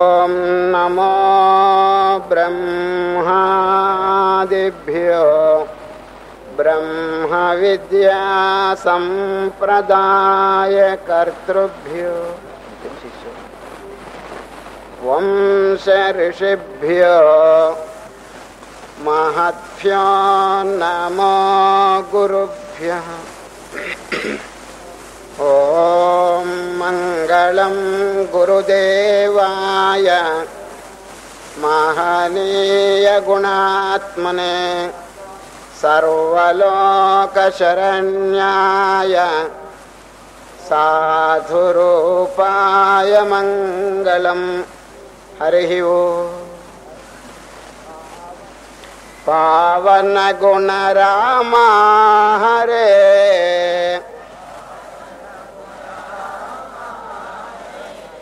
ॐ नमो ब्रह्मादिभ्यो। ब्रह्मविद्यासम्प्रदायकर्तृभ्यो वंश ऋषिभ्यो महद्भ्यो नमो गुरुभ्यः ॐ मङ्गलं गुरुदेवाय महनीयगुणात्मने सर्वलोकशरण्याय साधुरूपाय मङ्गलं। हरिः ओ। पावनगुणरामा हरे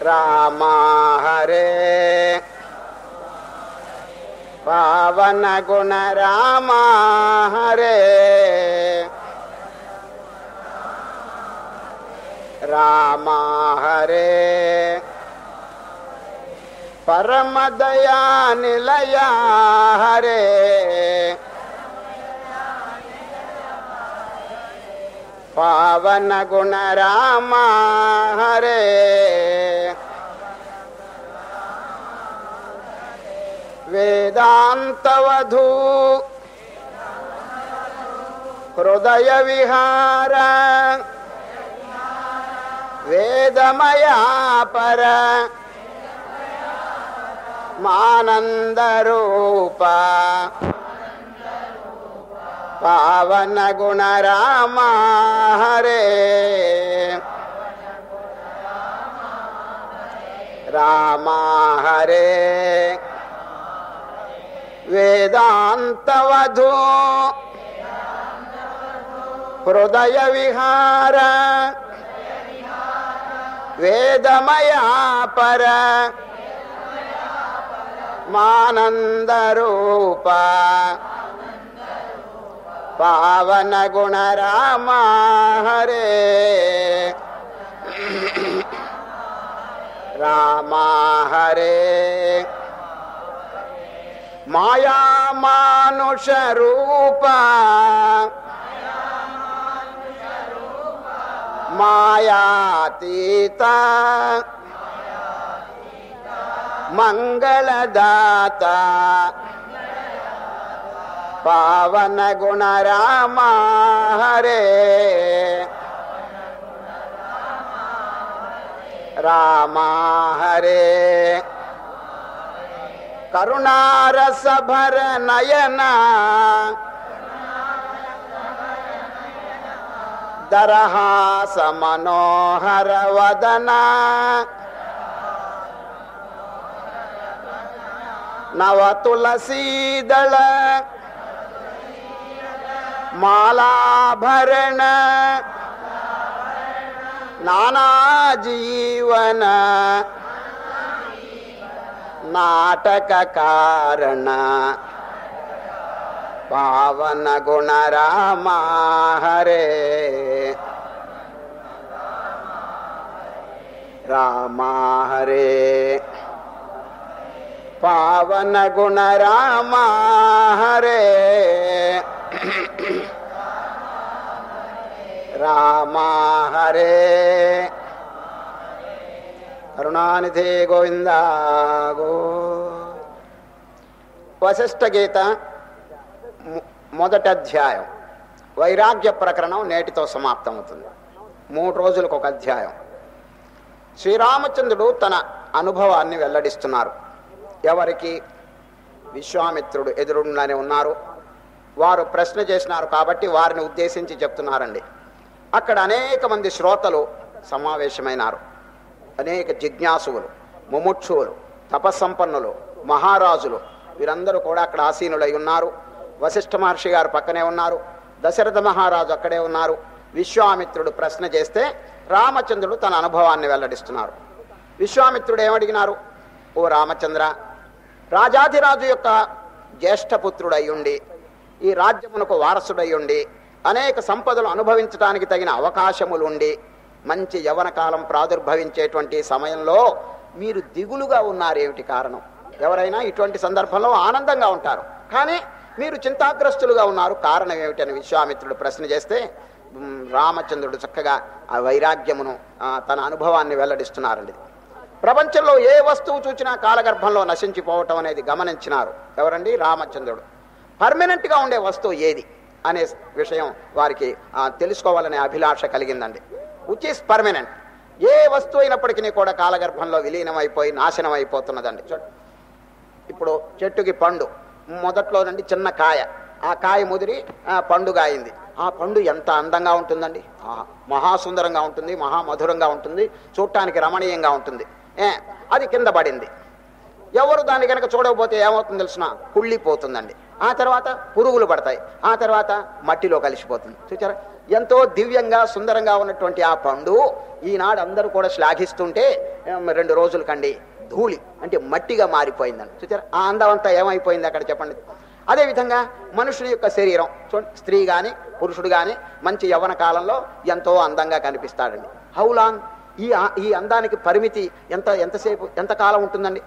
रामा हरे पावन गुण रामा हरे रामा हरे परम दया निलया हरे पावन गुण रामा हरे। वेदान्तवधू हृदय विहार वेदमया पर मानन्दरूप पावन गुण रामा हरे। रामा हरे। वेदान्तवधू। हृदय विहार वेदमया पर मानन्दरूप पावन गुण रामा हरे। रामा हरे। माया मानुष रूप। मायातीत। मंगलदाता पावन गुण रामा, हरे। रामा, हरे। करुणारस भर नयना। दरहास मनोहर वदना। नव तुलसी दल मालाभरण, नाना जीवन, नाटक कारण, पावन गुण रामा हरे। रामा हरे। पावन गुण रामा हरे। रामा हरे కరుణానిధే గోవింద గో వశిష్ఠ గీత మొదటి అధ్యాయం వైరాగ్య ప్రకరణం నేటితో సమాప్తమవుతుంది మూడు రోజులకు ఒక అధ్యాయం శ్రీరామచంద్రుడు తన అనుభవాన్ని వెల్లడిస్తున్నారు ఎవరికి విశ్వామిత్రుడు ఎదురుగానే ఉన్నారు వారు ప్రశ్న చేసినారు కాబట్టి వారిని ఉద్దేశించి చెప్తున్నారండి అక్కడ అనేక మంది శ్రోతలు సమావేశమైనారు. అనేక జిజ్ఞాసువులు ముముక్షువులు తపస్సంపన్నులు మహారాజులు. వీరందరూ కూడా అక్కడ ఆసీనులై ఉన్నారు. వశిష్ఠ మహర్షి గారు పక్కనే ఉన్నారు. దశరథ మహారాజు అక్కడే ఉన్నారు. విశ్వామిత్రుడు ప్రశ్న చేస్తే రామచంద్రుడు తన అనుభవాన్ని వెల్లడిస్తున్నారు. విశ్వామిత్రుడు ఏమడిగినారు? ఓ రామచంద్ర రాజాధిరాజు యొక్క జ్యేష్ఠపుత్రుడయ్యుండి ఈ రాజ్యమునకు వారసుడయ్యుండి అనేక సంపదలు అనుభవించడానికి తగిన అవకాశములుండి మంచి యవన కాలం ప్రాదుర్భవించేటువంటి సమయంలో మీరు దిగులుగా ఉన్నారేమిటి కారణం? ఎవరైనా ఇటువంటి సందర్భంలో ఆనందంగా ఉంటారు. కానీ మీరు చింతాగ్రస్తులుగా ఉన్నారు. కారణం ఏమిటని విశ్వామిత్రుడు ప్రశ్న చేస్తే రామచంద్రుడు చక్కగా ఆ వైరాగ్యమును తన అనుభవాన్ని వెల్లడిస్తున్నారండి. ప్రపంచంలో ఏ వస్తువు చూచినా కాలగర్భంలో నశించిపోవటం అనేది గమనించినారు. ఎవరండి? రామచంద్రుడు. పర్మనెంట్గా ఉండే వస్తువు ఏది? అనే విషయం వారికి తెలుసుకోవాలనే అభిలాష కలిగిందండి. విచ్ ఈస్ పర్మనెంట్ ఏ వస్తువు అయినప్పటికీ కూడా కాలగర్భంలో విలీనం అయిపోయి నాశనం అయిపోతున్నదండి ఇప్పుడు చెట్టుకి పండు మొదట్లో నుండి చిన్న కాయ ఆ కాయ ముదిరి ఆ, పండుగ అయింది ఆ పండు ఎంత అందంగా ఉంటుందండి? మహాసుందరంగా ఉంటుంది మహామధురంగా ఉంటుంది చూడటానికి రమణీయంగా ఉంటుంది. ఏ అది కింద పడింది. ఎవరు దాన్ని కనుక చూడకపోతే ఏమవుతుంది తెలిసిన? కుళ్ళిపోతుందండి. ఆ తర్వాత పురుగులు పడతాయి. ఆ తర్వాత మట్టిలో కలిసిపోతుంది. చూచారా? ఎంతో దివ్యంగా సుందరంగా ఉన్నటువంటి ఆ పండు ఈనాడు అందరూ కూడా శ్లాఘిస్తుంటే రెండు రోజుల కండి ధూళి అంటే మట్టిగా మారిపోయిందండి చూచారా? ఆ అందం అంతా ఏమైపోయింది అక్కడ చెప్పండి. అదేవిధంగా మనుషుని యొక్క శరీరం చూడండి స్త్రీ కానీ పురుషుడు కానీ మంచి యవ్వన కాలంలో ఎంతో అందంగా కనిపిస్తాడండి. హౌ లాంగ్ ఈ ఈ అందానికి పరిమితి ఎంత ఎంతసేపు ఎంత కాలం ఉంటుందండి?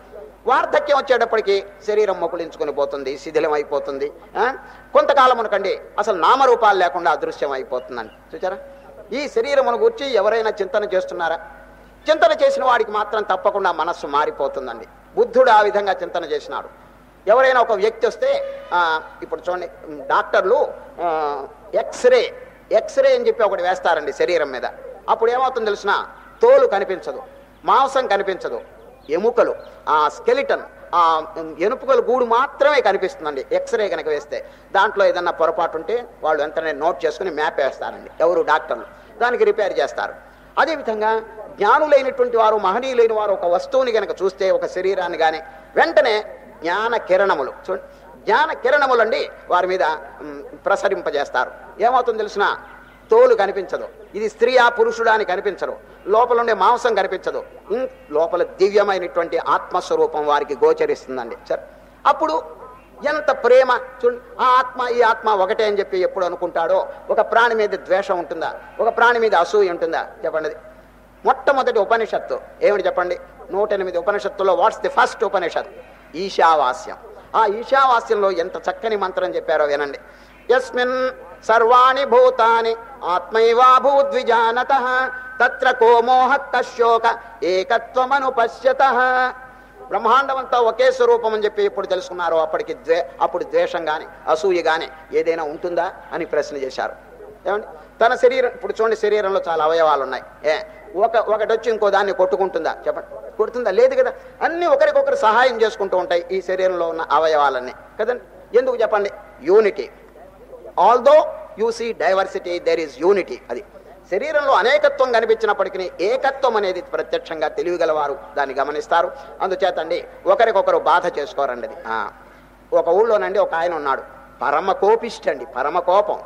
వార్ధక్యం వచ్చేటప్పటికి శరీరం మొకులించుకొని పోతుంది శిథిలం అయిపోతుంది కొంతకాలం అనకండి అసలు నామరూపాలు లేకుండా అదృశ్యం అయిపోతుందండి చూచారా? ఈ శరీరమును గురించి ఎవరైనా చింతన చేస్తున్నారా? చింతన చేసిన వాడికి మాత్రం తప్పకుండా మనస్సు మారిపోతుందండి. బుద్ధుడు ఆ విధంగా చింతన చేసినాడు. ఎవరైనా ఒక వ్యక్తి వస్తే ఇప్పుడు చూడండి డాక్టర్లు ఎక్స్రే ఎక్స్రే అని చెప్పి ఒకటి వేస్తారండి శరీరం మీద. అప్పుడు ఏమవుతుంది తెలిసిన తోలు కనిపించదు మాంసం కనిపించదు ఎముకలు ఆ స్కెలిటన్ ఆ ఎనుపుకల గూడు మాత్రమే కనిపిస్తుందండి. ఎక్స్రే కనుక వేస్తే. దాంట్లో ఏదన్నా పొరపాటు ఉంటే వాళ్ళు వెంటనే నోట్ చేసుకుని మ్యాప్ వేస్తారండి. ఎవరు డాక్టర్లు. దానికి రిపేర్ చేస్తారు. అదేవిధంగా జ్ఞానులైనటువంటి వారు మహనీయులైన వారు ఒక వస్తువుని గనక చూస్తే ఒక శరీరాన్ని కానీ వెంటనే జ్ఞాన కిరణములు చూడండి జ్ఞాన కిరణములండి వారి మీద ప్రసరింపజేస్తారు. ఏమవుతుంది తెలిసిన తోలు కనిపించదు. ఇది స్త్రీయా పురుషుడా అని కనిపించరు. లోపల ఉండే మాంసం కనిపించదు. లోపల దివ్యమైనటువంటి ఆత్మస్వరూపం వారికి గోచరిస్తుందండి. సార్ అప్పుడు ఎంత ప్రేమ చూడండి ఆ ఆత్మ ఈ ఆత్మ ఒకటే అని చెప్పి ఎప్పుడు అనుకుంటాడో ఒక ప్రాణి మీద ద్వేషం ఉంటుందా? ఒక ప్రాణి మీద అసూయ ఉంటుందా? చెప్పండి. మొట్టమొదటి ఉపనిషత్తు. ఏమిటి చెప్పండి? నూట ఎనిమిది ఉపనిషత్తులో వాట్స్ ది ఫస్ట్ ఉపనిషత్? ఈశావాస్యం. ఆ ఈశావాస్యంలో ఎంత చక్కని మంత్రం చెప్పారో వినండి. యస్మిన్ సర్వాణి భూతాని ఆత్మైవాభూద్విజానత తత్ర కోమోహ కశోక ఏకత్వమను పశ్యత బ్రహ్మాండమంతా ఒకే స్వరూపం అని చెప్పి ఎప్పుడు తెలుసుకున్నారో అప్పటికి ద్వే అప్పుడు ద్వేషం కానీ అసూయ కానీ ఏదైనా ఉంటుందా అని ప్రశ్న చేశారు. ఏమండి? తన శరీరం ఇప్పుడు చూడండి శరీరంలో చాలా అవయవాలు ఉన్నాయి. ఏ? ఒక ఒకటి వచ్చి ఇంకో దాన్ని కొట్టుకుంటుందా? చెప్పండి. కొడుతుందా? లేదు కదా. అన్ని ఒకరికొకరు సహాయం చేసుకుంటూ ఉంటాయి ఈ శరీరంలో ఉన్న అవయవాలన్నీ. కదండి? ఎందుకు చెప్పండి? Unity. Although you see diversity there is unity అది శరీరంలో అనేకత్వం కనిపించినప్పటికీ ఏకత్వం అనేది ప్రత్యక్షంగా తెలివిగలవారు దాన్ని గమనిస్తారు. అందుచేతండి ఒకరికొకరు బాధ చేసుకోరండి అది. ఒక ఊళ్ళోనండి ఒక ఆయన ఉన్నాడు. పరమ కోపిష్టండి పరమ కోపం.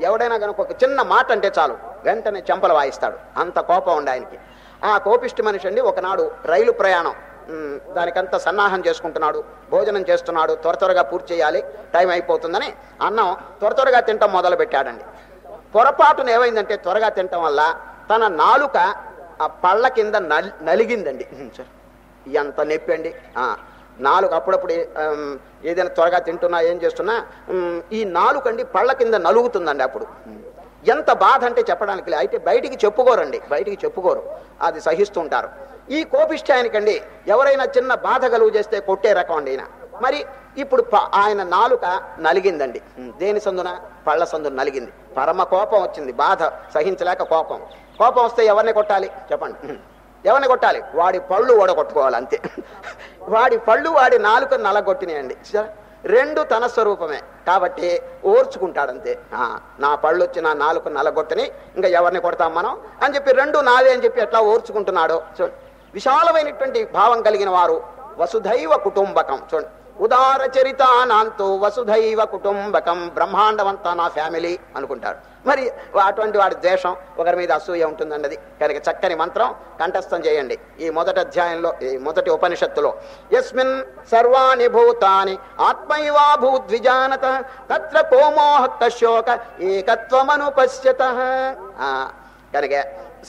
ఎవడైనా కనుక ఒక చిన్న మాట అంటే చాలు వెంటనే చెంపలు వాయిస్తాడు. అంత కోపం ఉండి ఆయనకి. ఆ కోపిష్టి మనిషి అండి ఒకనాడు రైలు ప్రయాణం. దానికంతా సన్నాహం చేసుకుంటున్నాడు భోజనం చేస్తున్నాడు త్వర త్వరగా పూర్తి చేయాలి టైం అయిపోతుందని అన్నం త్వర త్వరగా తినటం మొదలు పెట్టాడండి పొరపాటున ఏమైందంటే త్వరగా తినటం వల్ల తన నాలుక ఆ పళ్ళ కింద నలిగిందండి. సార్ ఎంత నొప్పి అండి. నాలుగు అప్పుడప్పుడు ఏదైనా త్వరగా తింటున్నా ఏం చేస్తున్నా ఈ నాలుకండి పళ్ళ కింద నలుగుతుందండి అప్పుడు. ఎంత బాధ అంటే చెప్పడానికి అయితే బయటికి చెప్పుకోరండి బయటికి చెప్పుకోరు. అది సహిస్తుంటారు. ఈ కోపిష్టానికండి ఎవరైనా చిన్న బాధ కలుగు చేస్తే కొట్టే రకం అండి ఆయన మరి ఇప్పుడు ఆయన నాలుక నలిగిందండి. దేని సందున? పళ్ళ సందున నలిగింది. పరమ కోపం వచ్చింది. బాధ సహించలేక కోపం. కోపం వస్తే ఎవరిని కొట్టాలి? చెప్పండి. ఎవరిని కొట్టాలి? వాడి పళ్ళు ఓడగొట్టుకోవాలి అంతే. వాడి పళ్ళు వాడి నాలుక నలగొట్టినాయండి. రెండు తన స్వరూపమే. కాబట్టి ఓర్చుకుంటాడంతే. ఆ, నా పళ్ళు వచ్చి నా నాలుగు నలగొట్టని ఇంకా ఎవరిని కొడతాం మనం? అని చెప్పి రెండు నావే అని చెప్పి ఎట్లా ఓర్చుకుంటున్నాడో? చూడండి విశాలమైనటువంటి భావం కలిగిన వారు వసుధైవ కుటుంబకం. చూడండి. ఉదార చరితానాంతో వసుధైవ కుటుంబకం బ్రహ్మాండమంతా నా ఫ్యామిలీ అనుకుంటాడు మరి అటువంటి వాడి ద్వేషం ఒకరి మీద అసూయ ఉంటుందన్నది. కనుక చక్కని మంత్రం కంఠస్థం చేయండి. ఈ మొదటి అధ్యాయంలో ఈ మొదటి ఉపనిషత్తులో యస్మిన్ సర్వాణి భూతాని ఆత్మైవాభూద్విజానత తత్ర కోమోహక్త శోక ఏకత్వమను పశ్యత కనుక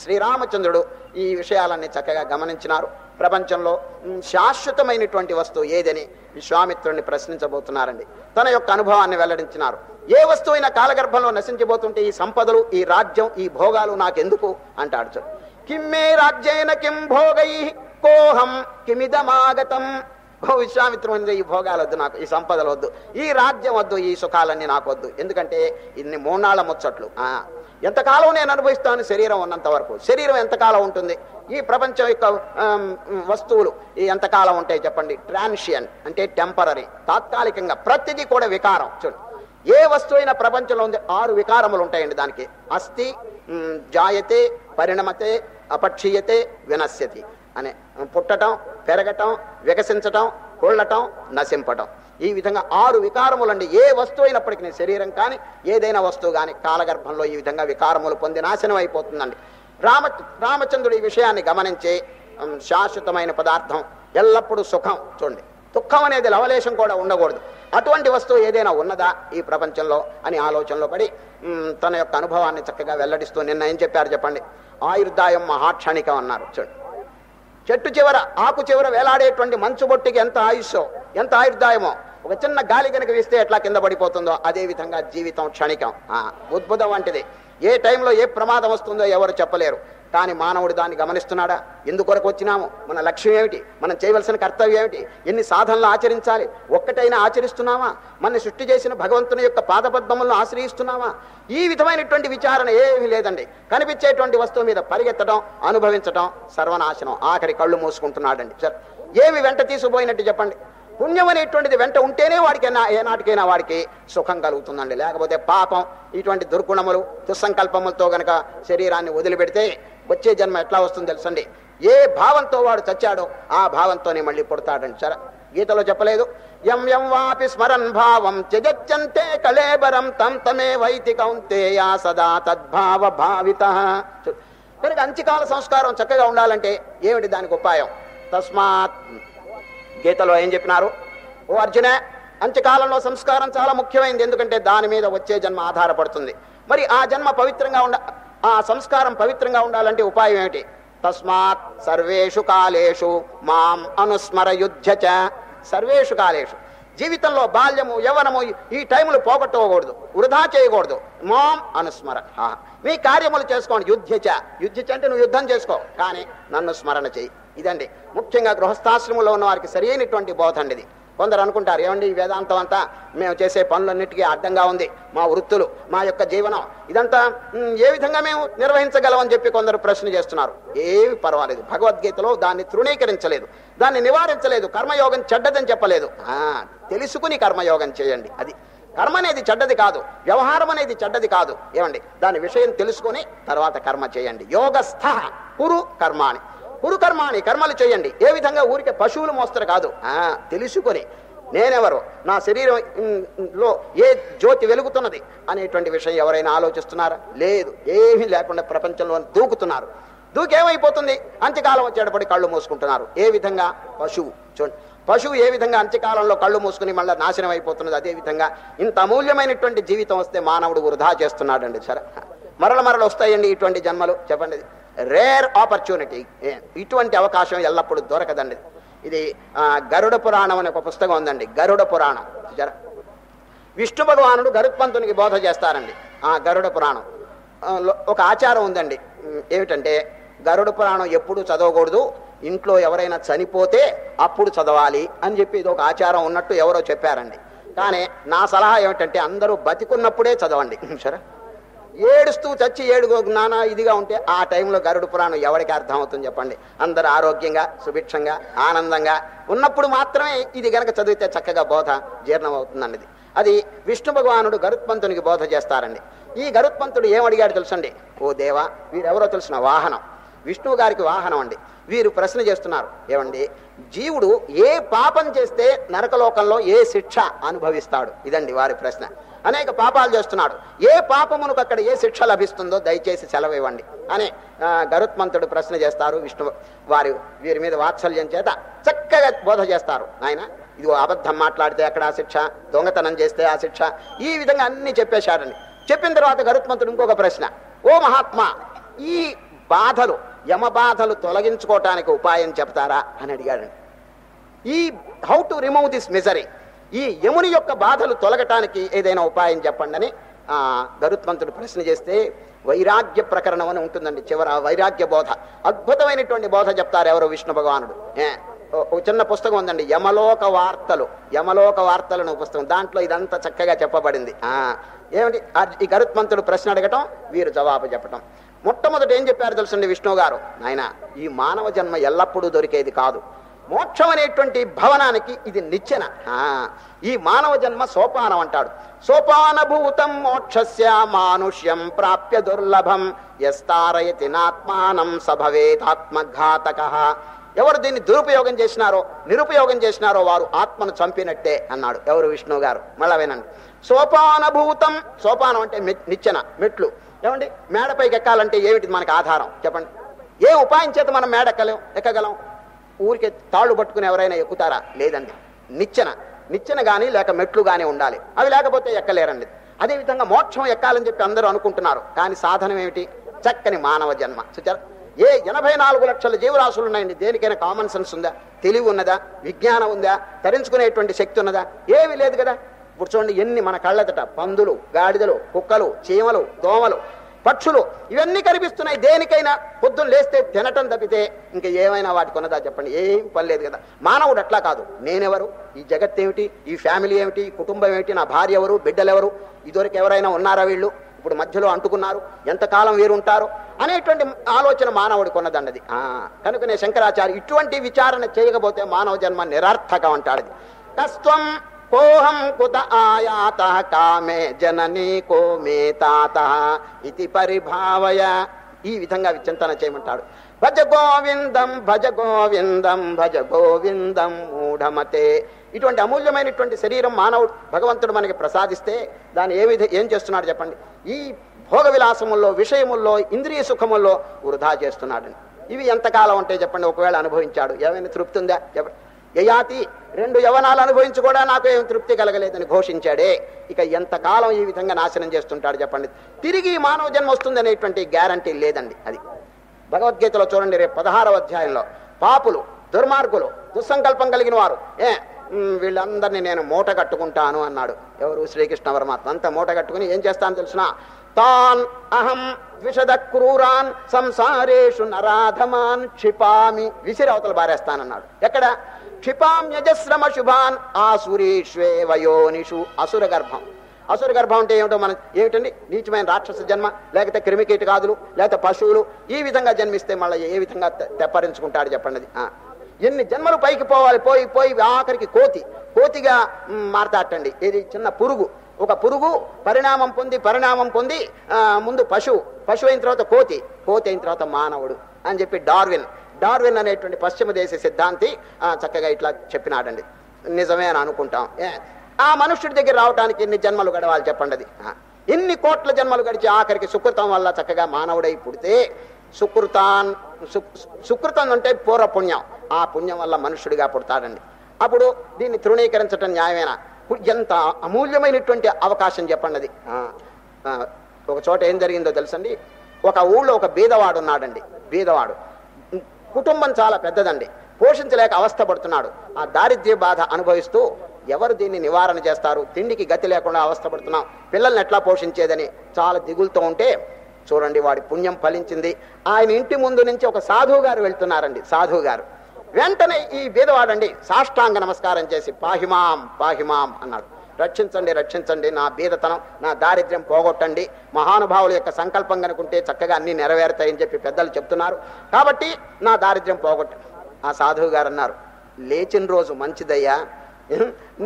శ్రీరామచంద్రుడు ఈ విషయాలన్నీ చక్కగా గమనించినారు. ప్రపంచంలో శాశ్వతమైనటువంటి వస్తువు ఏదని విశ్వామిత్రుడిని ప్రశ్నించబోతున్నారండి. తన యొక్క అనుభవాన్ని వెల్లడించినారు. ఏ వస్తువైనా కాలగర్భంలో నశించిపోతుంటే ఈ సంపదలు ఈ రాజ్యం ఈ భోగాలు నాకెందుకు? అంటాడు కిమ్మే రాజ్యేన కిం భోగై కోహం కిమిదమాగతం. ఓ విశ్వామిత్రుడు ఈ భోగాలు వద్దు నాకు ఈ సంపదలు వద్దు ఈ రాజ్యం వద్దు ఈ సుఖాలన్నీ నాకు వద్దు ఎందుకంటే ఇన్ని మూనాళ్ళ ముచ్చట్లు. ఆ, ఎంతకాలం నేను అనుభవిస్తాను? శరీరం ఉన్నంత వరకు. శరీరం ఎంతకాలం ఉంటుంది? ఈ ప్రపంచం యొక్క వస్తువులు ఈ ఎంతకాలం ఉంటాయి చెప్పండి? ట్రాన్షియన్ అంటే టెంపరీ తాత్కాలికంగా ప్రతిదీ కూడా వికారం. చూడండి ఏ వస్తువైనా ప్రపంచంలో ఉంది ఆరు వికారములు ఉంటాయండి దానికి. అస్థి జాయతే పరిణమతే అపక్షీయతే వినశ్యతి అనే. పుట్టటం పెరగటం వికసించటం కొళ్ళటం నశింపటం. ఈ విధంగా ఆరు వికారములండి. ఏ వస్తువు అయినప్పటికీ శరీరం కానీ ఏదైనా వస్తువు కానీ కాలగర్భంలో ఈ విధంగా వికారములు పొంది నాశనం అయిపోతుందండి. రామ రామచంద్రుడు ఈ విషయాన్ని గమనించి శాశ్వతమైన పదార్థం ఎల్లప్పుడూ సుఖం చూడండి. దుఃఖం అనేది లవలేశం కూడా ఉండకూడదు. అటువంటి వస్తువు ఏదైనా ఉన్నదా ఈ ప్రపంచంలో అని ఆలోచనలో పడి తన యొక్క అనుభవాన్ని చక్కగా వెల్లడిస్తూ నిన్న ఏం చెప్పారు చెప్పండి? ఆయుర్దాయం మహాక్షణికం అన్నారు. చూడండి. చెట్టు చివర ఆకు చివర వేలాడేటువంటి మంచు బొట్టికి ఎంత ఆయుష్యో ఎంత ఆయుర్దాయమో. ఒక చిన్న గాలి కనుక వేస్తే ఎట్లా కింద పడిపోతుందో అదే విధంగా జీవితం క్షణికం. ఆ, ఉద్భుతం వంటిది. ఏ టైంలో ఏ ప్రమాదం వస్తుందో ఎవరు చెప్పలేరు. కానీ మానవుడు దాన్ని గమనిస్తున్నాడా? ఎందుకొరకు వచ్చినాము? మన లక్ష్యం ఏమిటి? మనం చేయవలసిన కర్తవ్యం ఏమిటి? ఎన్ని సాధనలు ఆచరించాలి? ఒక్కటైనా ఆచరిస్తున్నామా? మన సృష్టి చేసిన భగవంతుని యొక్క పాదపద్మములను ఆశ్రయిస్తున్నామా? ఈ విధమైనటువంటి విచారణ ఏమీ లేదండి. కనిపించేటువంటి వస్తువు మీద పరిగెత్తడం అనుభవించడం సర్వనాశనం. ఆఖరి కళ్ళు మూసుకుంటున్నాడండి. సార్ ఏమి వెంట తీసుకుపోయినట్టు చెప్పండి. పుణ్యం అనేటువంటిది వెంట ఉంటేనే వాడికి ఏనాటికైనా వాడికి సుఖం కలుగుతుందండి. లేకపోతే పాపం ఇటువంటి దుర్గుణములు దుస్సంకల్పములతో గనక శరీరాన్ని వదిలిపెడితే వచ్చే జన్మ ఎట్లా వస్తుందో తెలుసండి? ఏ భావంతో వాడు చచ్చాడో ఆ భావంతోనే మళ్ళీ పుడతాడండి సరే. గీతలో చెప్పలేదు. ఎం ఎం వాపి స్మరన్ భావం త్యజచ్చంతే కళేబరం తం తమే వైతి కౌంతేయా సదా తద్భావ భావిత. కనుక అంచికాల సంస్కారం చక్కగా ఉండాలంటే ఏమిటి దానికి ఉపాయం? తస్మాత్. గీతలో ఏం చెప్పినారు? ఓ అర్జున అంత్యకాలంలో సంస్కారం చాలా ముఖ్యమైనది ఎందుకంటే దాని మీద వచ్చే జన్మ ఆధారపడుతుంది. మరి ఆ జన్మ పవిత్రంగా ఉండ ఆ సంస్కారం పవిత్రంగా ఉండాలంటే ఉపాయం ఏమిటి? తస్మాత్ సర్వేషు కాలేషు మాం అనుస్మర యుద్ధ చ. సర్వేషు కాలేషు. జీవితంలో బాల్యము యవనము ఈ టైములు పోగొట్టుకోకూడదు వృధా చేయకూడదు. మాం అనుస్మర. మీ కార్యములు చేసుకోండి యుద్ధచ యుద్ధచ అంటే నువ్వు యుద్ధం చేసుకో కానీ నన్ను స్మరణ చేయి. ఇదండి. ముఖ్యంగా గృహస్థాశ్రమంలో ఉన్న వారికి సరైనటువంటి బోధండి ఇది. కొందరు అనుకుంటారు ఏమండి ఈ వేదాంతం అంతా మేము చేసే పనులన్నిటికీ అర్థంగా ఉంది మా వృత్తులు మా యొక్క జీవనం ఇదంతా ఏ విధంగా మేము నిర్వహించగలమని చెప్పి కొందరు ప్రశ్న చేస్తున్నారు. ఏమి పర్వాలేదు భగవద్గీతలో దాన్ని తృణీకరించలేదు దాన్ని నివారించలేదు కర్మయోగం చెడ్డదని చెప్పలేదు. ఆ, తెలుసుకుని కర్మయోగం చేయండి అది కర్మ అనేది చెడ్డది కాదు వ్యవహారం అనేది చెడ్డది కాదు ఏమండి దాని విషయం తెలుసుకొని తర్వాత కర్మ చేయండి. యోగస్థ కురు కర్మాని కురు అని కర్మలు చేయండి. ఏ విధంగా ఊరికే పశువులు మోస్తారు కాదు. ఆ తెలుసుకొని నేనెవరు? నా శరీరం ఏ జ్యోతి వెలుగుతున్నది అనేటువంటి విషయం ఎవరైనా ఆలోచిస్తున్నారా? లేదు. ఏమీ లేకుండా ప్రపంచంలో దూకుతున్నారు. దూకేమైపోతుంది? అంత్యకాలం వచ్చేటప్పటి కళ్ళు మూసుకుంటున్నారు. ఏ విధంగా? పశువు. చూడండి. పశువు ఏ విధంగా అంత్యకాలంలో కళ్ళు మూసుకుని మళ్ళీ నాశనం అయిపోతున్నది అదే విధంగా ఇంత అమూల్యమైనటువంటి జీవితం వస్తే మానవుడు వృధా చేస్తున్నాడండి సరే. మరల మరలు వస్తాయండి ఇటువంటి జన్మలు? చెప్పండి. రేర్ ఆపర్చునిటీ ఇటువంటి అవకాశం ఎల్లప్పుడూ దొరకదండి. ఇది గరుడ పురాణం అనే ఒక పుస్తకం ఉందండి. గరుడ పురాణం. జర విష్ణు భగవానుడు గరుత్పంతునికి బోధ చేస్తారండి. ఆ గరుడ పురాణం. ఒక ఆచారం ఉందండి. ఏమిటంటే గరుడ పురాణం ఎప్పుడు చదవకూడదు. ఇంట్లో ఎవరైనా చనిపోతే అప్పుడు చదవాలి అని చెప్పి ఇది ఒక ఆచారం ఉన్నట్టు ఎవరో చెప్పారండి. కానీ నా సలహా ఏమిటంటే అందరూ బతికున్నప్పుడే చదవండి. సరే? ఏడుస్తూ చచ్చి ఏడుగో నానా ఇదిగా ఉంటే ఆ టైంలో గరుడు పురాణం ఎవరికి అర్థం అవుతుంది చెప్పండి? అందరు ఆరోగ్యంగా సుభిక్షంగా ఆనందంగా ఉన్నప్పుడు మాత్రమే ఇది గనక చదివితే చక్కగా బోధ జీర్ణం అవుతుందన్నది అది విష్ణు భగవానుడు గరుత్పంతునికి బోధ చేస్తారండి. ఈ గరుత్పంతుడు ఏమడిగాడు తెలుసండి? ఓ దేవా వీరెవరో తెలిసిన వాహనం. విష్ణువు గారికి వాహనం అండి. వీరు ప్రశ్న చేస్తున్నారు. ఏమండి? జీవుడు ఏ పాపం చేస్తే నరకలోకంలో ఏ శిక్ష అనుభవిస్తాడు? ఇదండి వారి ప్రశ్న. అనేక పాపాలు చేస్తున్నాడు. ఏ పాపమునకు అక్కడ ఏ శిక్ష లభిస్తుందో దయచేసి సెలవు ఇవ్వండి అని గరుత్మంతుడు ప్రశ్న చేస్తారు. విష్ణు వారి వీరి మీద వాత్సల్యం చేత చక్కగా బోధ చేస్తారు. ఆయన ఇది అబద్ధం మాట్లాడితే అక్కడ ఆ శిక్ష దొంగతనం చేస్తే ఆ శిక్ష ఈ విధంగా అన్ని చెప్పేశాడని చెప్పిన తర్వాత గరుత్మంతుడు ఇంకొక ప్రశ్న. ఓ మహాత్మా ఈ బాధలు యమ బాధలు తొలగించుకోవటానికి ఉపాయం చెప్తారా? అని అడిగాడు ఈ how to remove this misery ఈ యముని యొక్క బాధలు తొలగటానికి ఏదైనా ఉపాయం చెప్పండి అని గరుత్మంతుడు ప్రశ్న చేస్తే వైరాగ్య ప్రకరణం అని ఉంటుందండి చివర వైరాగ్య బోధ. అద్భుతమైనటువంటి బోధ చెప్తారు ఎవరు విష్ణు భగవానుడు. ఒక చిన్న పుస్తకం ఉందండి యమలోక వార్తలు. యమలోక వార్తలు అనే పుస్తకం. దాంట్లో ఇదంతా చక్కగా చెప్పబడింది. ఏమిటి ఈ గరుత్మంతుడు ప్రశ్న అడగటం వీరు జవాబు చెప్పటం. మొట్టమొదట ఏం చెప్పారు తెలుసండి విష్ణు గారు? నాయన ఈ మానవ జన్మ ఎల్లప్పుడూ దొరికేది కాదు. మోక్షం అనేటువంటి భవనానికి ఇది నిచ్చెన. ఈ మానవ జన్మ సోపానం అంటాడు. సోపానభూతం మోక్షస్య మానుష్యం ప్రాప్య దుర్లభం ఎస్తారయతి నాత్మానం సభవేతాత్మఘాతక ఎవరు దీన్ని దురుపయోగం చేసినారో నిరుపయోగం చేసినారో వారు ఆత్మను చంపినట్టే అన్నాడు ఎవరు విష్ణు గారు. మళ్ళా వినండి. సోపానభూతం సోపానం అంటే నిచ్చెన మెట్లు. ఏమండి? మేడపైకి ఎక్కాలంటే ఏమిటి మనకి ఆధారం? చెప్పండి. ఏ ఉపాయం చేత మనం మేడ ఎక్కలేం ఎక్కగలం? ఊరికే తాళ్ళు పట్టుకుని ఎవరైనా ఎక్కుతారా? లేదండి. నిచ్చెన. నిచ్చెన కానీ లేక మెట్లు కానీ ఉండాలి. అవి లేకపోతే ఎక్కలేరండి. అదేవిధంగా మోక్షం ఎక్కాలని చెప్పి అందరూ అనుకుంటున్నారు. కానీ సాధనం ఏమిటి? చక్కని మానవ జన్మ. చూచారా? ఏ ఎనభై నాలుగు లక్షల జీవరాశులు ఉన్నాయండి. దేనికైనా కామన్ సెన్స్ ఉందా? తెలివి ఉన్నదా? విజ్ఞానం ఉందా? తరించుకునేటువంటి శక్తి ఉన్నదా? ఏమీ లేదు కదా. ఇప్పుడు చూడండి ఎన్ని మన కళ్ళెదట పందులు గాడిదలు కుక్కలు చీమలు దోమలు. పక్షులు ఇవన్నీ కనిపిస్తున్నాయి. దేనికైనా పొద్దున్న లేస్తే తినటం తప్పితే ఇంకా ఏమైనా వాటికి కొన్నదా చెప్పండి. ఏం పని లేదు కదా. మానవుడు అట్లా కాదు. నేనెవరు? ఈ జగత్ ఏమిటి? ఈ ఫ్యామిలీ ఏమిటి? ఈ కుటుంబం ఏమిటి? నా భార్య ఎవరు? బిడ్డలు ఎవరు ఇదివరకు ఎవరైనా ఉన్నారా వీళ్ళు? ఇప్పుడు మధ్యలో అంటుకున్నారు. ఎంతకాలం వీరుంటారు? అనేటువంటి ఆలోచన మానవుడు కొన్నదన్నది. ఆ, కనుకనే శంకరాచార్య ఇటువంటి విచారణ చేయకపోతే మానవ జన్మ నిరర్థకం అంటాడు కస్త్వం కోహం కుత ఆయాత కామే జననీ కో మే తాత ఇది పరిభావయ. ఈ విధంగా చింతన చేయమంటాడు. భజ గోవిందం భజ గోవిందం భజ గోవిందం మూఢమతే. ఇటువంటి అమూల్యమైనటువంటి శరీరం మానవుడు భగవంతుడు మనకి ప్రసాదిస్తే దాన్ని ఏ విధ ఏం చేస్తున్నాడు చెప్పండి. ఈ భోగ విలాసముల్లో విషయముల్లో ఇంద్రియ సుఖముల్లో వృధా చేస్తున్నాడు. ఇవి ఎంతకాలం ఉంటే చెప్పండి ఒకవేళ అనుభవించాడు. ఏమైనా తృప్తి ఉందా? చెప్పండి. యయాతి రెండు యవనాలు అనుభవించి కూడా నాకు ఏం తృప్తి కలగలేదని ఘోషించాడే. ఇక ఎంతకాలం ఈ విధంగా నాశనం చేస్తుంటాడు చెప్పండి. తిరిగి మానవ జన్మ వస్తుంది గ్యారంటీ లేదండి అది. భగవద్గీతలో చూడండి రేపు పదహారవ అధ్యాయంలో. పాపులు దుర్మార్గులు దుస్సంకల్పం కలిగిన వారు. ఏ వీళ్ళందరినీ నేను మూట కట్టుకుంటాను అన్నాడు. ఎవరు? శ్రీకృష్ణ పరమాత్మ. అంత మూట కట్టుకుని ఏం చేస్తాను తెలిసిన? తాన్ అహం ద్విషద క్రూరాన్ సంసారేషు నరాధమాన్ క్షిపామి. విసిరి అవతలు బారేస్తానన్నాడు. ఎక్కడ? క్షిపామ్యజశ్రమ శుభాన్ ఆసురీష్వే వయోనిషు. అసుర గర్భం అసుర గర్భం అంటే ఏమిటో మనం ఏమిటండి? నీచమైన రాక్షస జన్మ లేకపోతే క్రిమికీటకాదులు లేకపోతే పశువులు ఈ విధంగా జన్మిస్తే మళ్ళీ ఏ విధంగా తెప్పరించుకుంటాడు చెప్పండి. ఎన్ని జన్మలు పైకి పోవాలి పోయి పోయి ఆఖరికి కోతి. కోతిగా మారతాటండి. ఇది చిన్న పురుగు. ఒక పురుగు పరిణామం పొంది పరిణామం పొంది ముందు పశువు. పశువు అయిన తర్వాత కోతి. కోతి అయిన తర్వాత మానవుడు అని చెప్పి డార్విన్ డార్విన్ అనేటువంటి పశ్చిమ దేశ సిద్ధాంతి ఆ, చక్కగా ఇట్లా చెప్పినాడండి. నిజమే అని అనుకుంటాం. ఏ, ఆ మనుష్యుడి దగ్గర రావడానికి ఎన్ని జన్మలు గడవాలి చెప్పండి అది. ఇన్ని ఎన్ని కోట్ల జన్మలు గడిచి ఆఖరికి సుకృతం వల్ల చక్కగా మానవుడై పుడితే సుకృతాన్ సు- సుకృతం అంటే పూర్వ పుణ్యం ఆ పుణ్యం వల్ల మనుష్యుడిగా పుడతాడండి. అప్పుడు దీన్ని తృణీకరించటం న్యాయమేనా? ఎంత అమూల్యమైనటువంటి అవకాశం చెప్పండి అది. ఒక చోట ఏం జరిగిందో తెలుసండి? ఒక ఊళ్ళో ఒక బీదవాడు ఉన్నాడండి. బీదవాడు. కుటుంబం చాలా పెద్దదండి. పోషించలేక అవస్థ పడుతున్నాడు. ఆ దారిద్ర్య బాధ అనుభవిస్తూ ఎవరు దీన్ని నివారణ చేస్తారు? తిండికి గతి లేకుండా అవస్థ పడుతున్నాం. పిల్లల్ని ఎట్లా పోషించేదని చాలా దిగులుతో ఉంటే చూడండి వాడి పుణ్యం ఫలించింది. ఆయన ఇంటి ముందు నుంచి ఒక సాధువు గారు వెళ్తున్నారండి సాధువు గారు. వెంటనే ఈ బీదవాడండి సాష్టాంగ నమస్కారం చేసి పాహిమాం పాహిమాం అన్నాడు. రక్షించండి రక్షించండి. నా బీదతనం నా దారిద్ర్యం పోగొట్టండి. మహానుభావుల యొక్క సంకల్పం కనుకుంటే చక్కగా అన్ని నెరవేరుతాయని చెప్పి పెద్దలు చెప్తున్నారు. కాబట్టి నా దారిద్ర్యం పోగొట్టండి ఆ సాధువు గారు అన్నారు లేచిన రోజు మంచిదయ్యా.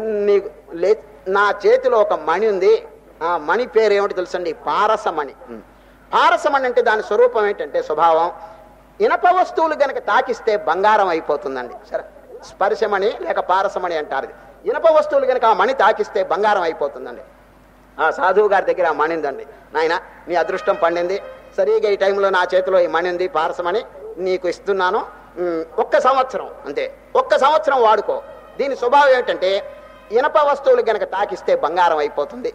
నీకు లే నా చేతిలో ఒక మణి ఉంది. ఆ మణి పేరు ఏమిటి తెలుసండి? పారసమణి. పారసమణి అంటే దాని స్వరూపం ఏంటంటే స్వభావం. ఇనప వస్తువులు గనక తాకిస్తే బంగారం అయిపోతుందండి. సరే స్పర్శమణి లేక పారసమణి అంటారు. ఇనప వస్తువులు కనుక ఆ మణి తాకిస్తే బంగారం అయిపోతుందండి. ఆ సాధువు గారి దగ్గర ఆ మణిందండి. నాయన నీ అదృష్టం పండింది. సరిగా ఈ టైంలో నా చేతిలో ఈ మణింది పారసమని నీకు ఇస్తున్నాను. ఒక్క సంవత్సరం అంతే. ఒక్క సంవత్సరం వాడుకో. దీని స్వభావం ఏమిటంటే ఇనప వస్తువులు గనక తాకిస్తే బంగారం అయిపోతుంది.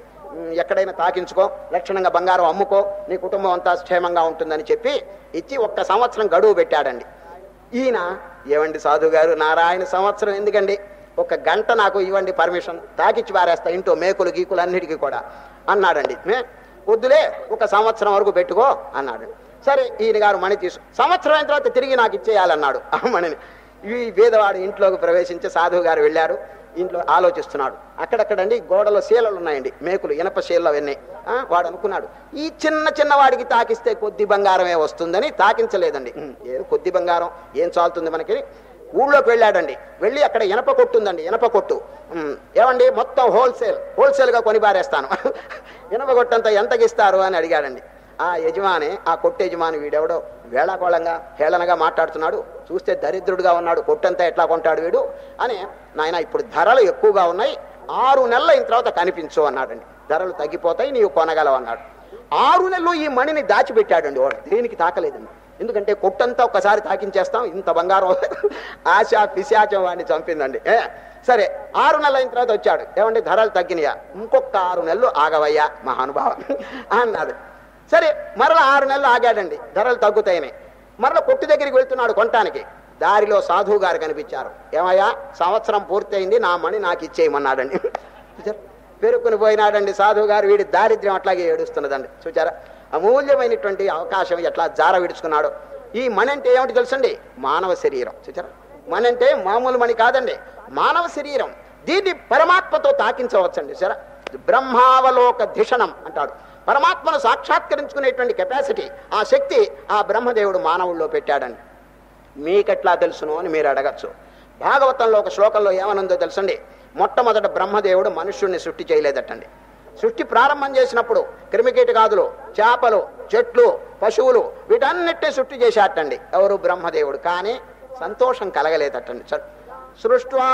ఎక్కడైనా తాకించుకో లక్షణంగా బంగారం అమ్ముకో నీ కుటుంబం అంతా క్షేమంగా ఉంటుందని చెప్పి ఇచ్చి ఒక్క సంవత్సరం గడువు పెట్టాడండి. ఈయన ఏమండి సాధు గారు నారాయణ సంవత్సరం ఎందుకండి? ఒక గంట నాకు ఇవ్వండి పర్మిషన్ తాకిచ్చి పారేస్తా ఇంట్లో మేకులు గీకులు అన్నిటికీ కూడా అన్నాడండి. వద్దులే ఒక సంవత్సరం వరకు పెట్టుకో అన్నాడు. సరే ఈయన గారు మణి తీసు సంవత్సరం అయిన తర్వాత తిరిగి నాకు ఇచ్చేయాలన్నాడు ఆ మణిని. ఈ వేదవాడు ఇంట్లోకి ప్రవేశించి సాధువు గారు వెళ్ళారు ఇంట్లో ఆలోచిస్తున్నాడు. అక్కడక్కడండి గోడలో శీలలు ఉన్నాయండి మేకులు ఇనప శీలలు అవన్నీ. ఆ, వాడు అనుకున్నాడు ఈ చిన్న చిన్న వాడికి తాకిస్తే కొద్ది బంగారమే వస్తుందని తాకించలేదండి. ఏదో కొద్ది బంగారం ఏం చాలుతుంది మనకి? ఊళ్ళోకి వెళ్ళాడండి. వెళ్ళి అక్కడ ఇనప కొట్టు ఉందండి ఇనప కొట్టు. ఏమండి మొత్తం హోల్సేల్ హోల్సేల్గా కొని పారేస్తాను ఇనప కొట్టంతా ఎంతకి ఇస్తారు అని అడిగాడండి. ఆ యజమాని ఆ కొట్టు యజమాని వీడెవడో? వేళాకోళంగా హేళనగా మాట్లాడుతున్నాడు. చూస్తే దరిద్రుడుగా ఉన్నాడు. కొట్టంతా ఎట్లా కొంటాడు వీడు? అని నాయన ఇప్పుడు ధరలు ఎక్కువగా ఉన్నాయి. ఆరు నెలల అయిన తర్వాత కనిపించు అన్నాడండి. ధరలు తగ్గిపోతాయి నీవు కొనగలవు అన్నాడు. ఆరు నెలలు ఈ మణిని దాచిపెట్టాడండి వాడు. దేనికి తాకలేదండి. ఎందుకంటే కొట్టంతా ఒక్కసారి తాకించేస్తాం ఇంత బంగారం. ఆశ పిశాచం వాడిని చంపిందండి. ఏ సరే ఆరు నెలల అయిన తర్వాత వచ్చాడు. ఏమంటే ధరలు తగ్గినయా? ఇంకొక ఆరు నెలలు ఆగవయ్యా మహానుభావ అన్నాడు. సరే మరలా ఆరు నెలలు ఆగాడండి. ధరలు తగ్గుతాయని. మరలా కొట్టు దగ్గరికి వెళ్తున్నాడు కొనటానికి. దారిలో సాధువు గారు కనిపించారు. ఏమయ్యా సంవత్సరం పూర్తయింది నా మణి నాకు ఇచ్చేయమన్నాడండి. పెరుక్కుని పోయినాడండి సాధువు గారు. వీడి దారిద్ర్యం అట్లాగే ఏడుస్తున్నదండి. చూచారా? అమూల్యమైనటువంటి అవకాశం ఎట్లా జార విడుచుకున్నాడు. ఈ మణి అంటే ఏమిటి తెలుసండి? మానవ శరీరం. చూచారా మణి అంటే మామూలు మణి కాదండి. మానవ శరీరం. దీన్ని పరమాత్మతో తాకించవచ్చండి. సరే బ్రహ్మావలోక ధిషణం అంటాడు. పరమాత్మను సాక్షాత్కరించుకునేటువంటి కెపాసిటీ ఆ శక్తి ఆ బ్రహ్మదేవుడు మానవుల్లో పెట్టాడండి. మీకెట్లా తెలుసును అని మీరు అడగచ్చు. భాగవతంలో ఒక శ్లోకంలో ఏమనుందో తెలుసండి? మొట్టమొదట బ్రహ్మదేవుడు మనుష్యుడిని సృష్టి చేయలేదటండి. సృష్టి ప్రారంభం చేసినప్పుడు క్రిమికీటకాదులు చేపలు చెట్లు పశువులు వీటన్నిటినీ సృష్టి చేశాటండి ఎవరు బ్రహ్మదేవుడు? కానీ సంతోషం కలగలేదటండి. సృష్వా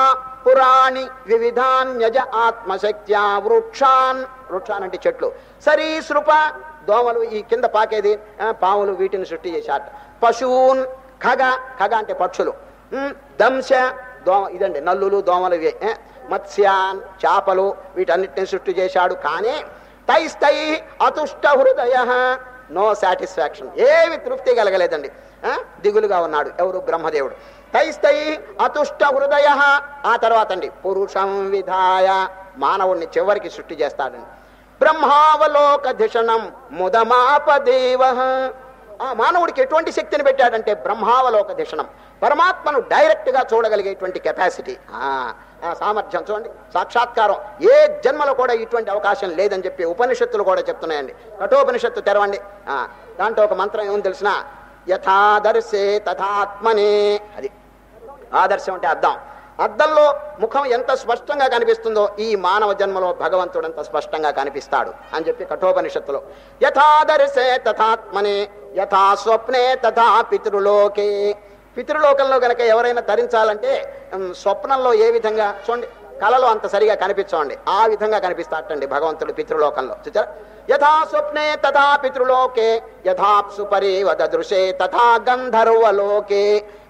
పురాణి వివిధాన్యజ ఆత్మశక్త్యా వృక్షాన్. వృక్షాన్ అంటే చెట్లు. సరీసృప దోమలు ఈ కింద పాకేది? పాములు వీటిని సృష్టి చేశాట పశువున్ ఖగ ఖగ అంటే పక్షులు. ఉమ్, దంశ దోమ ఇదండి నల్లులు దోమలు ఇవే. మత్స్యాన్ చేపలు వీటన్నిటిని సృష్టి చేశాడు. కానీ తైస్తై అతుష్ట హృదయ నో సాటిస్ఫాక్షన్. ఏమి తృప్తి కలగలేదండి. దిగులుగా ఉన్నాడు ఎవరు? బ్రహ్మదేవుడు. తైస్తై అతుష్ట హృదయ ఆ తర్వాత అండి పురుషం విధాయ మానవుణ్ణి చివరికి సృష్టి చేస్తాడండి. బ్రహ్మావలోక ధిషణం ముదమాపదేవ. ఆ మానవుడికి ఎటువంటి శక్తిని పెట్టాడంటే బ్రహ్మావలోక ధిషణం. పరమాత్మను డైరెక్ట్గా చూడగలిగేటువంటి కెపాసిటీ. ఆ సామర్థ్యం చూడండి. సాక్షాత్కారం. ఏ జన్మలో కూడా ఇటువంటి అవకాశం లేదని చెప్పి ఉపనిషత్తులు కూడా చెప్తున్నాయండి. కఠోపనిషత్తు తెరవండి. ఆ, దాంట్లో ఒక మంత్రం ఏమని తెలిసిన యథాదర్శే తథాత్మనే. అది. ఆదర్శం అంటే అర్థం. అద్దంలో ముఖం ఎంత స్పష్టంగా కనిపిస్తుందో ఈ మానవ జన్మలో భగవంతుడు అంత స్పష్టంగా కనిపిస్తాడు అని చెప్పి కఠోపనిషత్తులో. యథాదర్శే తథాత్మనే యథా స్వప్నే తథా పితృలోకే. పితృలోకంలో గనక ఎవరైనా తరించాలంటే స్వప్నంలో ఏ విధంగా చూడండి కళలో అంత సరిగా కనిపించండి ఆ విధంగా కనిపిస్తాటండి భగవంతుడు పితృలోకంలో. చూచారా యథా స్వప్నే తథా పితృలోకే యథాప్సు పరివద దృశే తథా గంధర్వలోకే.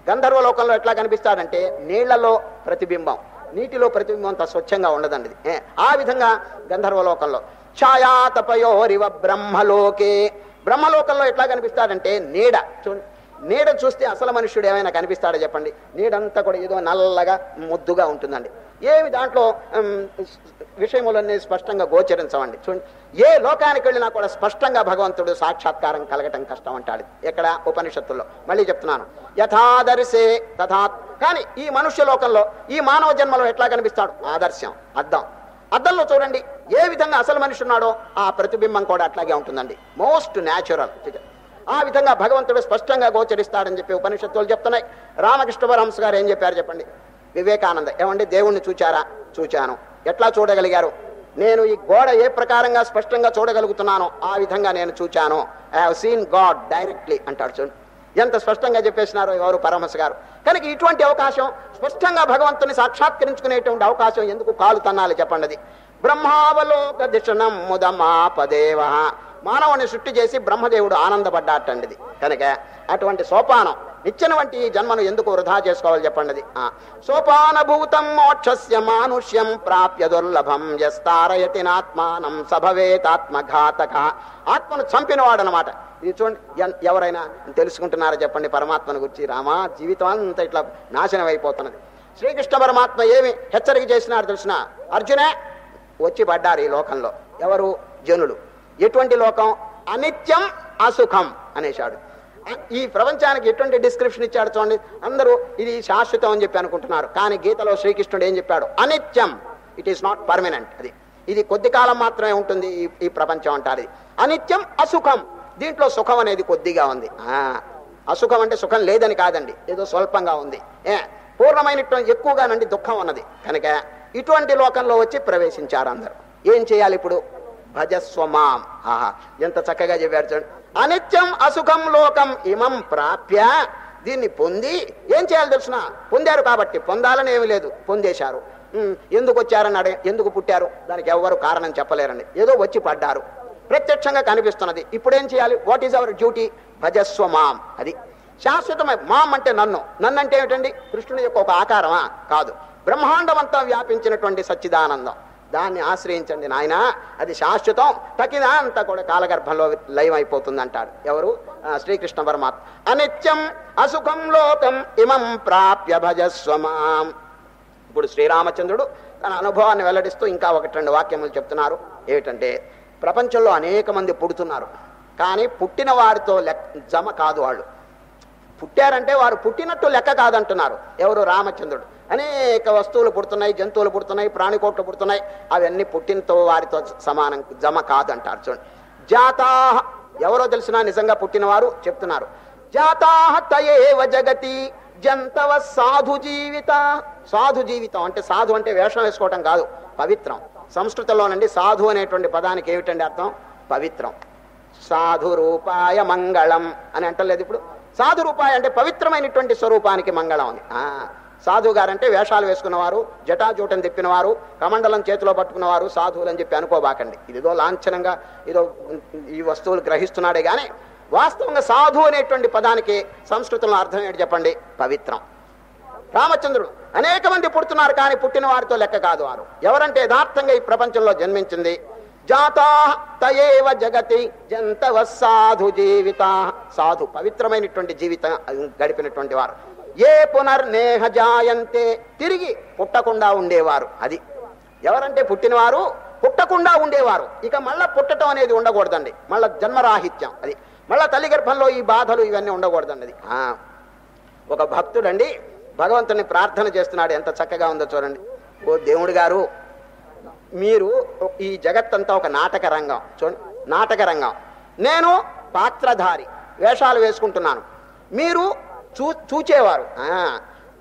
గంధర్వలోకంలో ఎట్లా కనిపిస్తాడంటే నీళ్ళలో ప్రతిబింబం నీటిలో ప్రతిబింబం అంత స్వచ్ఛంగా ఉండదండి ఇది. ఆ విధంగా గంధర్వలోకంలో. ఛాయాతపయోరివ బ్రహ్మలోకే. బ్రహ్మలోకంలో ఎట్లా కనిపిస్తాడంటే నీడ. చూడండి నీడ చూస్తే అసలు మనుష్యుడు ఏమైనా కనిపిస్తాడో చెప్పండి. నీడంతా కూడా ఏదో నల్లగా ముద్దుగా ఉంటుందండి. ఏమి దాంట్లో విషయములన్నీ స్పష్టంగా గోచరించవండి. చూడండి. ఏ లోకానికి వెళ్ళినా కూడా స్పష్టంగా భగవంతుడు సాక్షాత్కారం కలగటం కష్టం అంటాడు. ఎక్కడ? ఉపనిషత్తుల్లో. మళ్ళీ చెప్తున్నాను. యథాదర్శే తథా కానీ ఈ మనుష్య లోకంలో ఈ మానవ జన్మలో ఎట్లా కనిపిస్తాడు? ఆదర్శం అర్థం అద్దంలో చూడండి ఏ విధంగా అసలు మనిషి ఉన్నాడో ఆ ప్రతిబింబం కూడా అట్లాగే ఉంటుందండి. Most natural. ఆ విధంగా భగవంతుడు స్పష్టంగా గోచరిస్తాడని చెప్పి ఉపనిషత్తులు చెప్తున్నాయి. రామకృష్ణ పరహంస గారు ఏం చెప్పారు చెప్పండి? వివేకానంద. ఏమండి? దేవుణ్ణి చూచారా? చూచాను. ఎట్లా చూడగలిగారు? నేను ఈ గోడ ఏ ప్రకారంగా స్పష్టంగా చూడగలుగుతున్నానో ఆ విధంగా నేను చూచాను. I have seen God directly అంటాడు చూడండి ఎంత స్పష్టంగా చెప్పేసినారో ఎవరు పరమహంస గారు. కనుక ఇటువంటి అవకాశం స్పష్టంగా భగవంతుని సాక్షాత్కరించుకునేటువంటి అవకాశం ఎందుకు కాలు తన్నాలి చెప్పండి బ్రహ్మావలోక దిశనం ముదమాపదేవ. మానవుని సృష్టి చేసి బ్రహ్మదేవుడు ఆనందపడ్డాటండిది. కనుక అటువంటి సోపానం నిచ్చిన వంటి ఈ జన్మను ఎందుకు వృధా చేసుకోవాలి చెప్పండి ఆ. సోపానభూతం మోక్షస్య మానుష్యం ప్రాప్య దుర్లభం ఎస్తారయతి నాత్మానం సభవేతాత్మఘాతక. ఆత్మను చంపినవాడు అనమాట ఇది చూడండి ఎవరైనా తెలుసుకుంటున్నారా చెప్పండి పరమాత్మను గురించి? రామా జీవితం అంతా ఇట్లా నాశనం అయిపోతున్నది. శ్రీకృష్ణ పరమాత్మ ఏమి హెచ్చరిక చేసినారు తెలిసిన? అర్జునే వచ్చి పడ్డారు ఈ లోకంలో. ఎవరు? జనులు. ఎటువంటి లోకం? అనిత్యం అసుఖం అనేశాడు. ఈ ప్రపంచానికి ఎటువంటి డిస్క్రిప్షన్ ఇచ్చాడు చూడండి. అందరూ ఇది శాశ్వతం అని చెప్పి అనుకుంటున్నారు. కానీ గీతలో శ్రీకృష్ణుడు ఏం చెప్పాడు? అనిత్యం. ఇట్ ఈస్ నాట్ పర్మనెంట్ అది ఇది కొద్ది కాలం మాత్రమే ఉంటుంది ఈ ఈ ప్రపంచం అంటారు ఇది. అనిత్యం అసుఖం. దీంట్లో సుఖం అనేది కొద్దిగా ఉంది. అసుఖం అంటే సుఖం లేదని కాదండి. ఏదో స్వల్పంగా ఉంది. ఏ పూర్ణమైనటువంటి ఎక్కువగానండి దుఃఖం ఉన్నది. కనుక ఇటువంటి లోకంలో వచ్చి ప్రవేశించారు అందరూ. ఏం చేయాలి ఇప్పుడు? భజస్వమాం. ఆహా ఎంత చక్కగా చెప్పారు చూడండి. అనిత్యం అసుఖం లోకం ఇమం ప్రాప్య. దీన్ని పొంది ఏం చేయాలి తెలుసిన? పొందారు కాబట్టి పొందాలని ఏమీ లేదు. పొందేశారు. ఎందుకు వచ్చారని అడే ఎందుకు పుట్టారు? దానికి ఎవ్వరు కారణం చెప్పలేరండి ఏదో వచ్చి పడ్డారు. ప్రత్యక్షంగా కనిపిస్తున్నది. ఇప్పుడు ఏం చేయాలి? వాట్ ఈజ్ అవర్ డ్యూటీ భజస్వ మాం అది. శాశ్వతమై. మాం అంటే నన్ను. నన్ను అంటే ఏమిటండి? కృష్ణుని యొక్క ఒక ఆకారమా? కాదు. బ్రహ్మాండమంతా వ్యాపించినటువంటి సచ్చిదానందం. దాన్ని ఆశ్రయించండి నాయన అది శాశ్వతం. తక్కిదా అంతా కూడా కాలగర్భంలో లయం అయిపోతుంది అంటాడు ఎవరు శ్రీకృష్ణ పరమాత్మ అనిత్యం అసుఖం లోకం ఇమం ప్రాప్య భజస్వమాం ఇప్పుడు శ్రీరామచంద్రుడు తన అనుభవాన్ని వెల్లడిస్తూ ఇంకా ఒకటి రెండు వాక్యములు చెప్తున్నారు. ఏమిటంటే ప్రపంచంలో అనేక మంది పుడుతున్నారు. కానీ పుట్టిన వారితో లెక్క జమ కాదు వాళ్ళు. పుట్టారంటే వారు పుట్టినట్టు లెక్క కాదంటున్నారు. ఎవరు రామచంద్రుడు? అనేక వస్తువులు పుడుతున్నాయి జంతువులు పుడుతున్నాయి ప్రాణికోట్లు పుడుతున్నాయి. అవన్నీ పుట్టినతో వారితో సమానం జమ కాదంటారు చూడండి. జాతా ఎవరో తెలిసినా నిజంగా పుట్టినవారు చెప్తున్నారు. జాతా తయేవ జగతి జంతవ సాధు జీవిత. సాధు జీవితం అంటే సాధు అంటే వేషం వేసుకోవటం కాదు పవిత్రం. సంస్కృతంలోనండి సాధు అనేటువంటి పదానికి ఏమిటండి అర్థం? పవిత్రం. సాధు రూపాయ మంగళం అని అంటలేదు ఇప్పుడు. సాధు రూపాయి అంటే పవిత్రమైనటువంటి స్వరూపానికి మంగళం అని. ఆ, సాధువు గారంటే వేషాలు వేసుకున్నవారు జటాజూటం తిప్పినవారు కమండలం చేతిలో పట్టుకున్నవారు సాధువులు అని చెప్పి అనుకోబాకండి. ఇదిదో లాంఛనంగా ఏదో ఈ వస్తువులు గ్రహిస్తున్నాడే కానీ వాస్తవంగా సాధు అనేటువంటి పదానికి సంస్కృతంలో అర్థం ఏంటి చెప్పండి? పవిత్రం. రామచంద్రుడు అనేక మంది పుడుతున్నారు కానీ పుట్టిన వారితో లెక్క కాదు వారు. ఎవరంటే యథార్థంగా ఈ ప్రపంచంలో జన్మించింది జాతా తయేవ జగతి జంతవ సాధు జీవిత. సాధు పవిత్రమైనటువంటి జీవితం గడిపినటువంటి వారు. ఏ పునర్నేహ జాయంతే తిరిగి పుట్టకుండా ఉండేవారు. అది ఎవరంటే పుట్టినవారు? పుట్టకుండా ఉండేవారు. ఇక మళ్ళా పుట్టడం అనేది ఉండకూడదండి. మళ్ళా జన్మరాహిత్యం అది. మళ్ళా తల్లి గర్భంలో ఈ బాధలు ఇవన్నీ ఉండకూడదండి అది. ఆ. ఒక భక్తుడండి భగవంతుని ప్రార్థన చేస్తున్నాడు. ఎంత చక్కగా ఉందో చూడండి. ఓ దేవుడు గారు మీరు ఈ జగత్తంతా ఒక నాటక రంగం. చూడండి నాటక రంగం. నేను పాత్రధారి వేషాలు వేసుకుంటున్నాను. మీరు చూ చూచేవారు.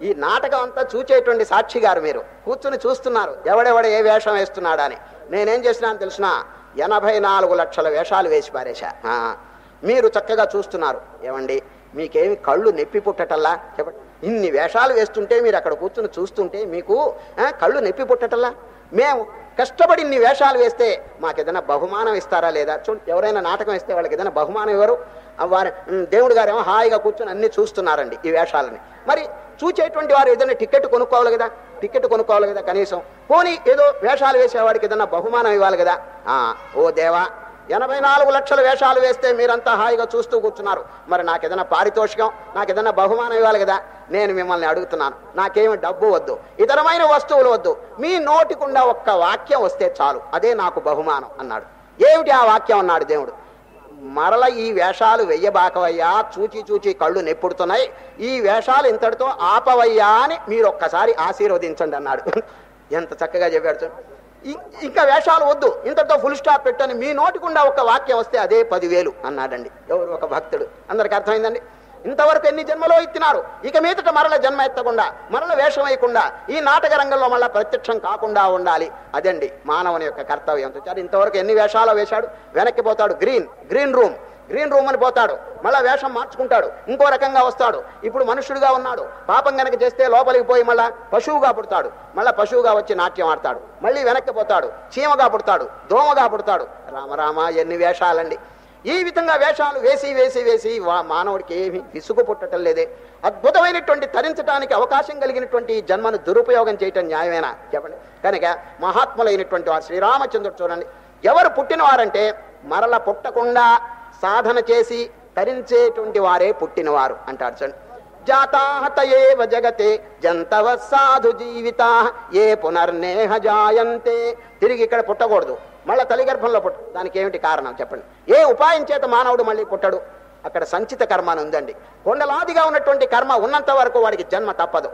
ఈ నాటకం అంతా చూచేటువంటి సాక్షి గారు మీరు. కూర్చుని చూస్తున్నారు. ఎవడెవడ ఏ వేషం వేస్తున్నాడని. నేనేం చేసినాను తెలిసిన? ఎనభై నాలుగు లక్షల వేషాలు వేసి పారేశా. మీరు చక్కగా చూస్తున్నారు. ఏమండి? మీకేమి కళ్ళు నొప్పి పుట్టటల్లా? చెప్పండి. ఇన్ని వేషాలు వేస్తుంటే మీరు అక్కడ కూర్చుని చూస్తుంటే మీకు కళ్ళు నొప్పి పుట్టటల్లా మేము కష్టపడి ఇన్ని వేషాలు వేస్తే మాకు ఏదైనా బహుమానం ఇస్తారా లేదా? చూడండి ఎవరైనా నాటకం ఇస్తే వాళ్ళకి ఏదైనా బహుమానం ఇవ్వరు. వారి దేవుడు గారేమో హాయిగా కూర్చొని అన్ని చూస్తున్నారండి ఈ వేషాలని. మరి చూచేటువంటి వారు ఏదైనా టికెట్ కొనుక్కోవాలి కదా? టికెట్ కొనుక్కోవాలి కదా కనీసం. పోనీ ఏదో వేషాలు వేసేవాడికి ఏదైనా బహుమానం ఇవ్వాలి కదా? ఆ, ఓ దేవా ఎనభై నాలుగు లక్షల వేషాలు వేస్తే మీరంతా హాయిగా చూస్తూ కూర్చున్నారు. మరి నాకు ఏదైనా పారితోషికం నాకు ఏదైనా బహుమానం ఇవ్వాలి కదా? నేను మిమ్మల్ని అడుగుతున్నాను. నాకేమి డబ్బు వద్దు ఇతరమైన వస్తువులు వద్దు. మీ నోటికుండా ఒక్క వాక్యం వస్తే చాలు. అదే నాకు బహుమానం అన్నాడు. ఏమిటి ఆ వాక్యం అన్నాడు దేవుడు? మరల ఈ వేషాలు వెయ్యబాకవయ్యా చూచి చూచి కళ్ళు నెప్పుడుతున్నాయి. ఈ వేషాలు ఇంతటితో ఆపవయ్యా అని మీరు ఒక్కసారి ఆశీర్వదించండి అన్నాడు. ఎంత చక్కగా చెప్పాడు చూడండి ఇంకా వేషాలు వద్దు. ఇంతటితో ఫుల్ స్టాప్ పెట్టని. మీ నోటికుండా ఒక వాక్యం వస్తే అదే పదివేలు అన్నాడండి. ఎవరు ఒక భక్తుడు? అందరికి అర్థమైందండి? ఇంతవరకు ఎన్ని జన్మలో ఎత్తినారు? ఇక మీదట మరల జన్మ ఎత్తకుండా మరల వేషం వేయకుండా ఈ నాటక రంగంలో మళ్ళా ప్రత్యక్షం కాకుండా ఉండాలి. అదండి మానవుని యొక్క కర్తవ్యం. ఇంతవరకు ఎన్ని వేషాలు వేశాడు? వెనక్కి పోతాడు. Green green room. Green room అని పోతాడు. మళ్ళా వేషం మార్చుకుంటాడు. ఇంకో రకంగా వస్తాడు. ఇప్పుడు మనుషుడుగా ఉన్నాడు. పాపం గనక చేస్తే లోపలికి పోయి మళ్ళా పశువుగా పుడతాడు. మళ్ళా పశువుగా వచ్చి నాట్యం ఆడతాడు. మళ్ళీ వెనక్కి పోతాడు. చీమగా పుడతాడు. దోమగా పుడతాడు. రామరామ ఎన్ని వేషాలండి. ఈ విధంగా వేషాలు వేసి వేసి వేసి వా- మానవుడికి ఏమి విసుగు పుట్టడం లేదే. అద్భుతమైనటువంటి తరించడానికి అవకాశం కలిగినటువంటి జన్మను దురుపయోగం చేయటం న్యాయమేనా? చెప్పండి. కనుక మహాత్ములైనటువంటి వారు శ్రీరామచంద్రుడు చూడండి. ఎవరు పుట్టినవారంటే మరల పుట్టకుండా సాధన చేసి తరించేటువంటి వారే పుట్టినవారు అంటారు చూడండి. జాతాహతయేవ ఏవ జగతే జంతవ సాధు జీవిత ఏ పునర్నేహ జాయంతే. తిరిగి ఇక్కడ పుట్టకూడదు. మళ్ళీ తల్లిగర్భంలో పుట్ట దానికి ఏమిటి కారణం చెప్పండి. ఏ ఉపాయం చేత మానవుడు మళ్ళీ పుట్టడు? అక్కడ సంచిత కర్మ అని ఉందండి. కొండలాదిగా ఉన్నటువంటి కర్మ ఉన్నంత వరకు వాడికి జన్మ తప్పదు.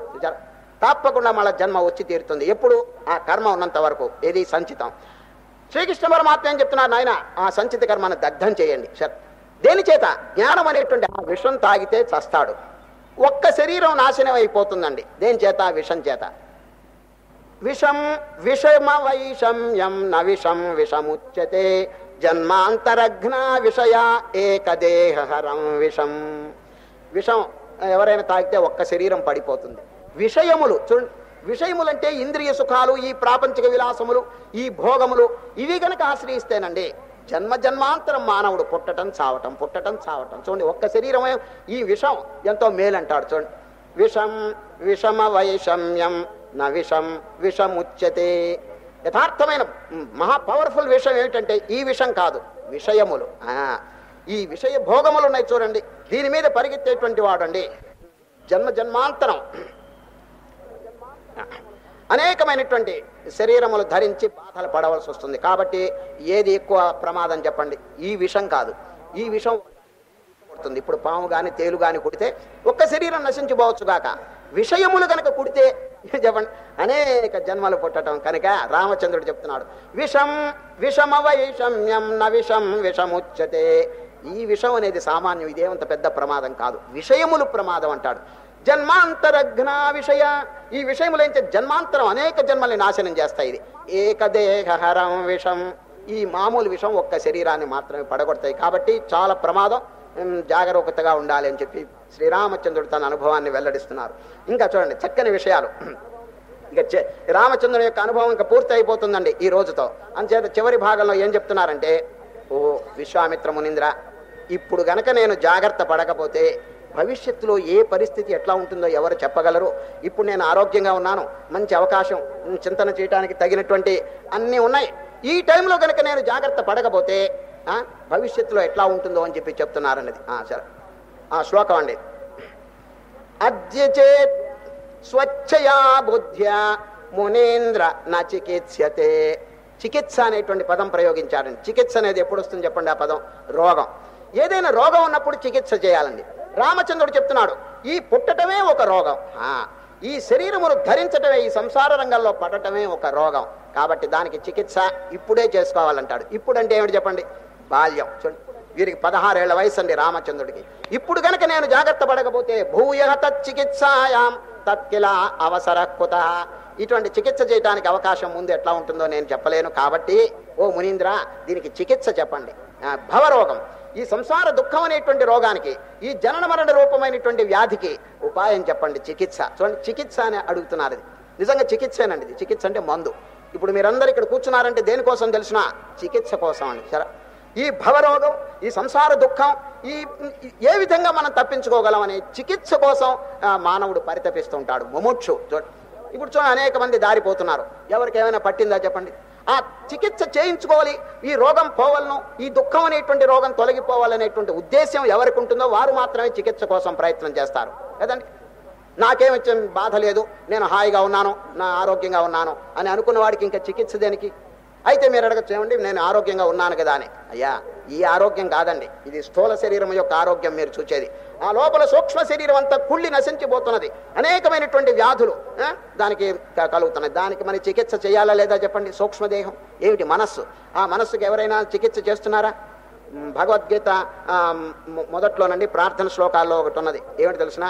తప్పకుండా మళ్ళీ జన్మ వచ్చి తీరుతుంది. ఎప్పుడు? ఆ కర్మ ఉన్నంత వరకు. ఏది? సంచితం. శ్రీకృష్ణ పరమాత్మ ఏం చెప్తున్నారు నాయన? ఆ సంచిత కర్మను దగ్ధం చేయండి. దేని చేత? జ్ఞానం అనేటువంటి ఆ విషం తాగితే చస్తాడు. ఒక్క శరీరం నాశనం అయిపోతుందండి దేని చేత? విషం చేత. విషం విషమ వైషమ్యం న విషం విషముచ్యతే. జన్మాంతరఘ్న విషయ ఏకదేహరం విషం. విషం ఎవరైనా తాగితే ఒక్క శరీరం పడిపోతుంది. విషయములు చూడండి. విషయములంటే ఇంద్రియ సుఖాలు ఈ ప్రాపంచిక విలాసములు ఈ భోగములు ఇవి గనక ఆశ్రయిస్తేనండి జన్మ జన్మాంతరం మానవుడు పుట్టటం చావటం పుట్టటం చావటం. చూడండి ఒక్క శరీరమే ఈ విషం ఎంతో మేలంటాడు. చూడండి విషం విషమ వైషమ్యం న విషం విషముచ్యతే. యథార్థమైన మహా పవర్ఫుల్ విషయం ఏమిటంటే ఈ విషం కాదు విషయములు. ఈ విషయ భోగములు ఉన్నాయి చూడండి దీని మీద పరిగెత్తేటువంటి వాడండి. జన్మ జన్మాంతరం అనేకమైనటువంటి శరీరములు ధరించి బాధలు పడవలసి వస్తుంది. కాబట్టి ఏది ఎక్కువ ప్రమాదం చెప్పండి. ఈ విషం కాదు. ఈ విషం కొడుతుంది. ఇప్పుడు పాము కానీ తేలు కానీ కుడితే ఒక్క శరీరం నశించిపోవచ్చు గాక. విషయములు కనుక కుడితే చెప్పండి? అనేక జన్మలు పుట్టడం కనుక రామచంద్రుడు చెప్తున్నాడు. విషం విషమ వైషమ్యం న విషం విషముచ్యతే. ఈ విషం అనేది సామాన్యం. ఇదేమంత పెద్ద ప్రమాదం కాదు. విషయములు ప్రమాదం అంటాడు. జన్మాంతరఘ్న విషయ ఈ విషయములేంటే జన్మాంతరం అనేక జన్మల్ని నాశనం చేస్తాయి ఇది. ఏకదేహహరం విషం. ఈ మామూలు విషం ఒక్క శరీరాన్ని మాత్రమే పడగొడతాయి. కాబట్టి చాలా ప్రమాదం. జాగరూకతగా ఉండాలి అని చెప్పి శ్రీరామచంద్రుడు తన అనుభవాన్ని వెల్లడిస్తున్నారు. ఇంకా చూడండి చక్కని విషయాలు. ఇంకా రామచంద్రుని యొక్క అనుభవం ఇంకా పూర్తి అయిపోతుందండి ఈ రోజుతో. అంచేత చివరి భాగంలో ఏం చెప్తున్నారంటే ఓ విశ్వామిత్ర మునింద్ర ఇప్పుడు గనక నేను జాగ్రత్త పడకపోతే భవిష్యత్తులో ఏ పరిస్థితి ఎట్లా ఉంటుందో ఎవరు చెప్పగలరు? ఇప్పుడు నేను ఆరోగ్యంగా ఉన్నాను మంచి అవకాశం చింతన చేయడానికి తగినటువంటి అన్నీ ఉన్నాయి. ఈ టైంలో కనుక నేను జాగ్రత్త పడకపోతే భవిష్యత్తులో ఎట్లా ఉంటుందో అని చెప్పి చెప్తున్నారన్నది. సరే. ఆ శ్లోకం అండి. అద్యచేత్ స్వచ్ఛయా బుద్ధ్య మునేంద్ర నా చికిత్సతే చికిత్స అనేటువంటి పదం ప్రయోగించాడండి చికిత్స అనేది ఎప్పుడు వస్తుంది చెప్పండి ఆ పదం? రోగం. ఏదైనా రోగం ఉన్నప్పుడు చికిత్స చేయాలండి. రామచంద్రుడు చెప్తున్నాడు ఈ పుట్టటమే ఒక రోగం. ఈ శరీరమును ధరించటమే ఈ సంసార రంగంలో పడటమే ఒక రోగం. కాబట్టి దానికి చికిత్స ఇప్పుడే చేసుకోవాలంటాడు. ఇప్పుడంటే ఏమిటి చెప్పండి? బాల్యం. చూడండి వీరికి పదహారేళ్ళ వయసు అండి రామచంద్రుడికి. ఇప్పుడు గనక నేను జాగ్రత్త పడకపోతే భూయ తచ్చికిత్సాయాం తత్కిల అవసర కుత. ఇటువంటి చికిత్స చేయడానికి అవకాశం ముందు ఎట్లా ఉంటుందో నేను చెప్పలేను. కాబట్టి ఓ మునీంద్ర దీనికి చికిత్స చెప్పండి. భవరోగం. ఈ సంసార దుఃఖం అనేటువంటి రోగానికి ఈ జనన మరణ రూపమైనటువంటి వ్యాధికి ఉపాయం చెప్పండి. చికిత్స. చూడండి చికిత్స అని అడుగుతున్నారు ఇది. నిజంగా చికిత్సేనండి ఇది. చికిత్స అంటే మందు. ఇప్పుడు మీరందరూ ఇక్కడ కూర్చున్నారంటే దేనికోసం తెలిసిన? చికిత్స కోసం అండి. సరే. ఈ భవరోగం ఈ సంసార దుఃఖం ఈ ఏ విధంగా మనం తప్పించుకోగలం అనే చికిత్స కోసం మానవుడు పరితపిస్తుంటాడు. ముముక్షు. చూ- ఇప్పుడు చూడండి అనేక మంది దారిపోతున్నారు. ఎవరికి ఏమైనా పట్టిందా చెప్పండి? ఆ చికిత్స చేయించుకోవాలి. ఈ రోగం పోవాలను ఈ దుఃఖం అనేటువంటి రోగం తొలగిపోవాలనేటువంటి ఉద్దేశం ఎవరికి ఉంటుందో వారు మాత్రమే చికిత్స కోసం ప్రయత్నం చేస్తారు. కదండి? నాకేమి బాధ లేదు. నేను హాయిగా ఉన్నాను నా ఆరోగ్యంగా ఉన్నాను అని అనుకున్న వాడికి ఇంకా చికిత్స దేనికి? అయితే మీరు అడగచ్చు ఏమండి? నేను ఆరోగ్యంగా ఉన్నాను కదా అని. అయ్యా ఈ ఆరోగ్యం కాదండి. ఇది స్థూల శరీరం యొక్క ఆరోగ్యం మీరు చూచేది. ఆ లోపల సూక్ష్మ శరీరం అంతా కుళ్ళి నశించిపోతున్నది. అనేకమైనటువంటి వ్యాధులు దానికి కలుగుతున్నాయి. దానికి మరి చికిత్స చేయాలా లేదా చెప్పండి? సూక్ష్మదేహం ఏమిటి మనస్సు? ఆ మనస్సుకి ఎవరైనా చికిత్స చేస్తున్నారా? భగవద్గీత మొదట్లోనండి ప్రార్థన శ్లోకాల్లో ఒకటి ఉన్నది. ఏమిటి తెలిసిన?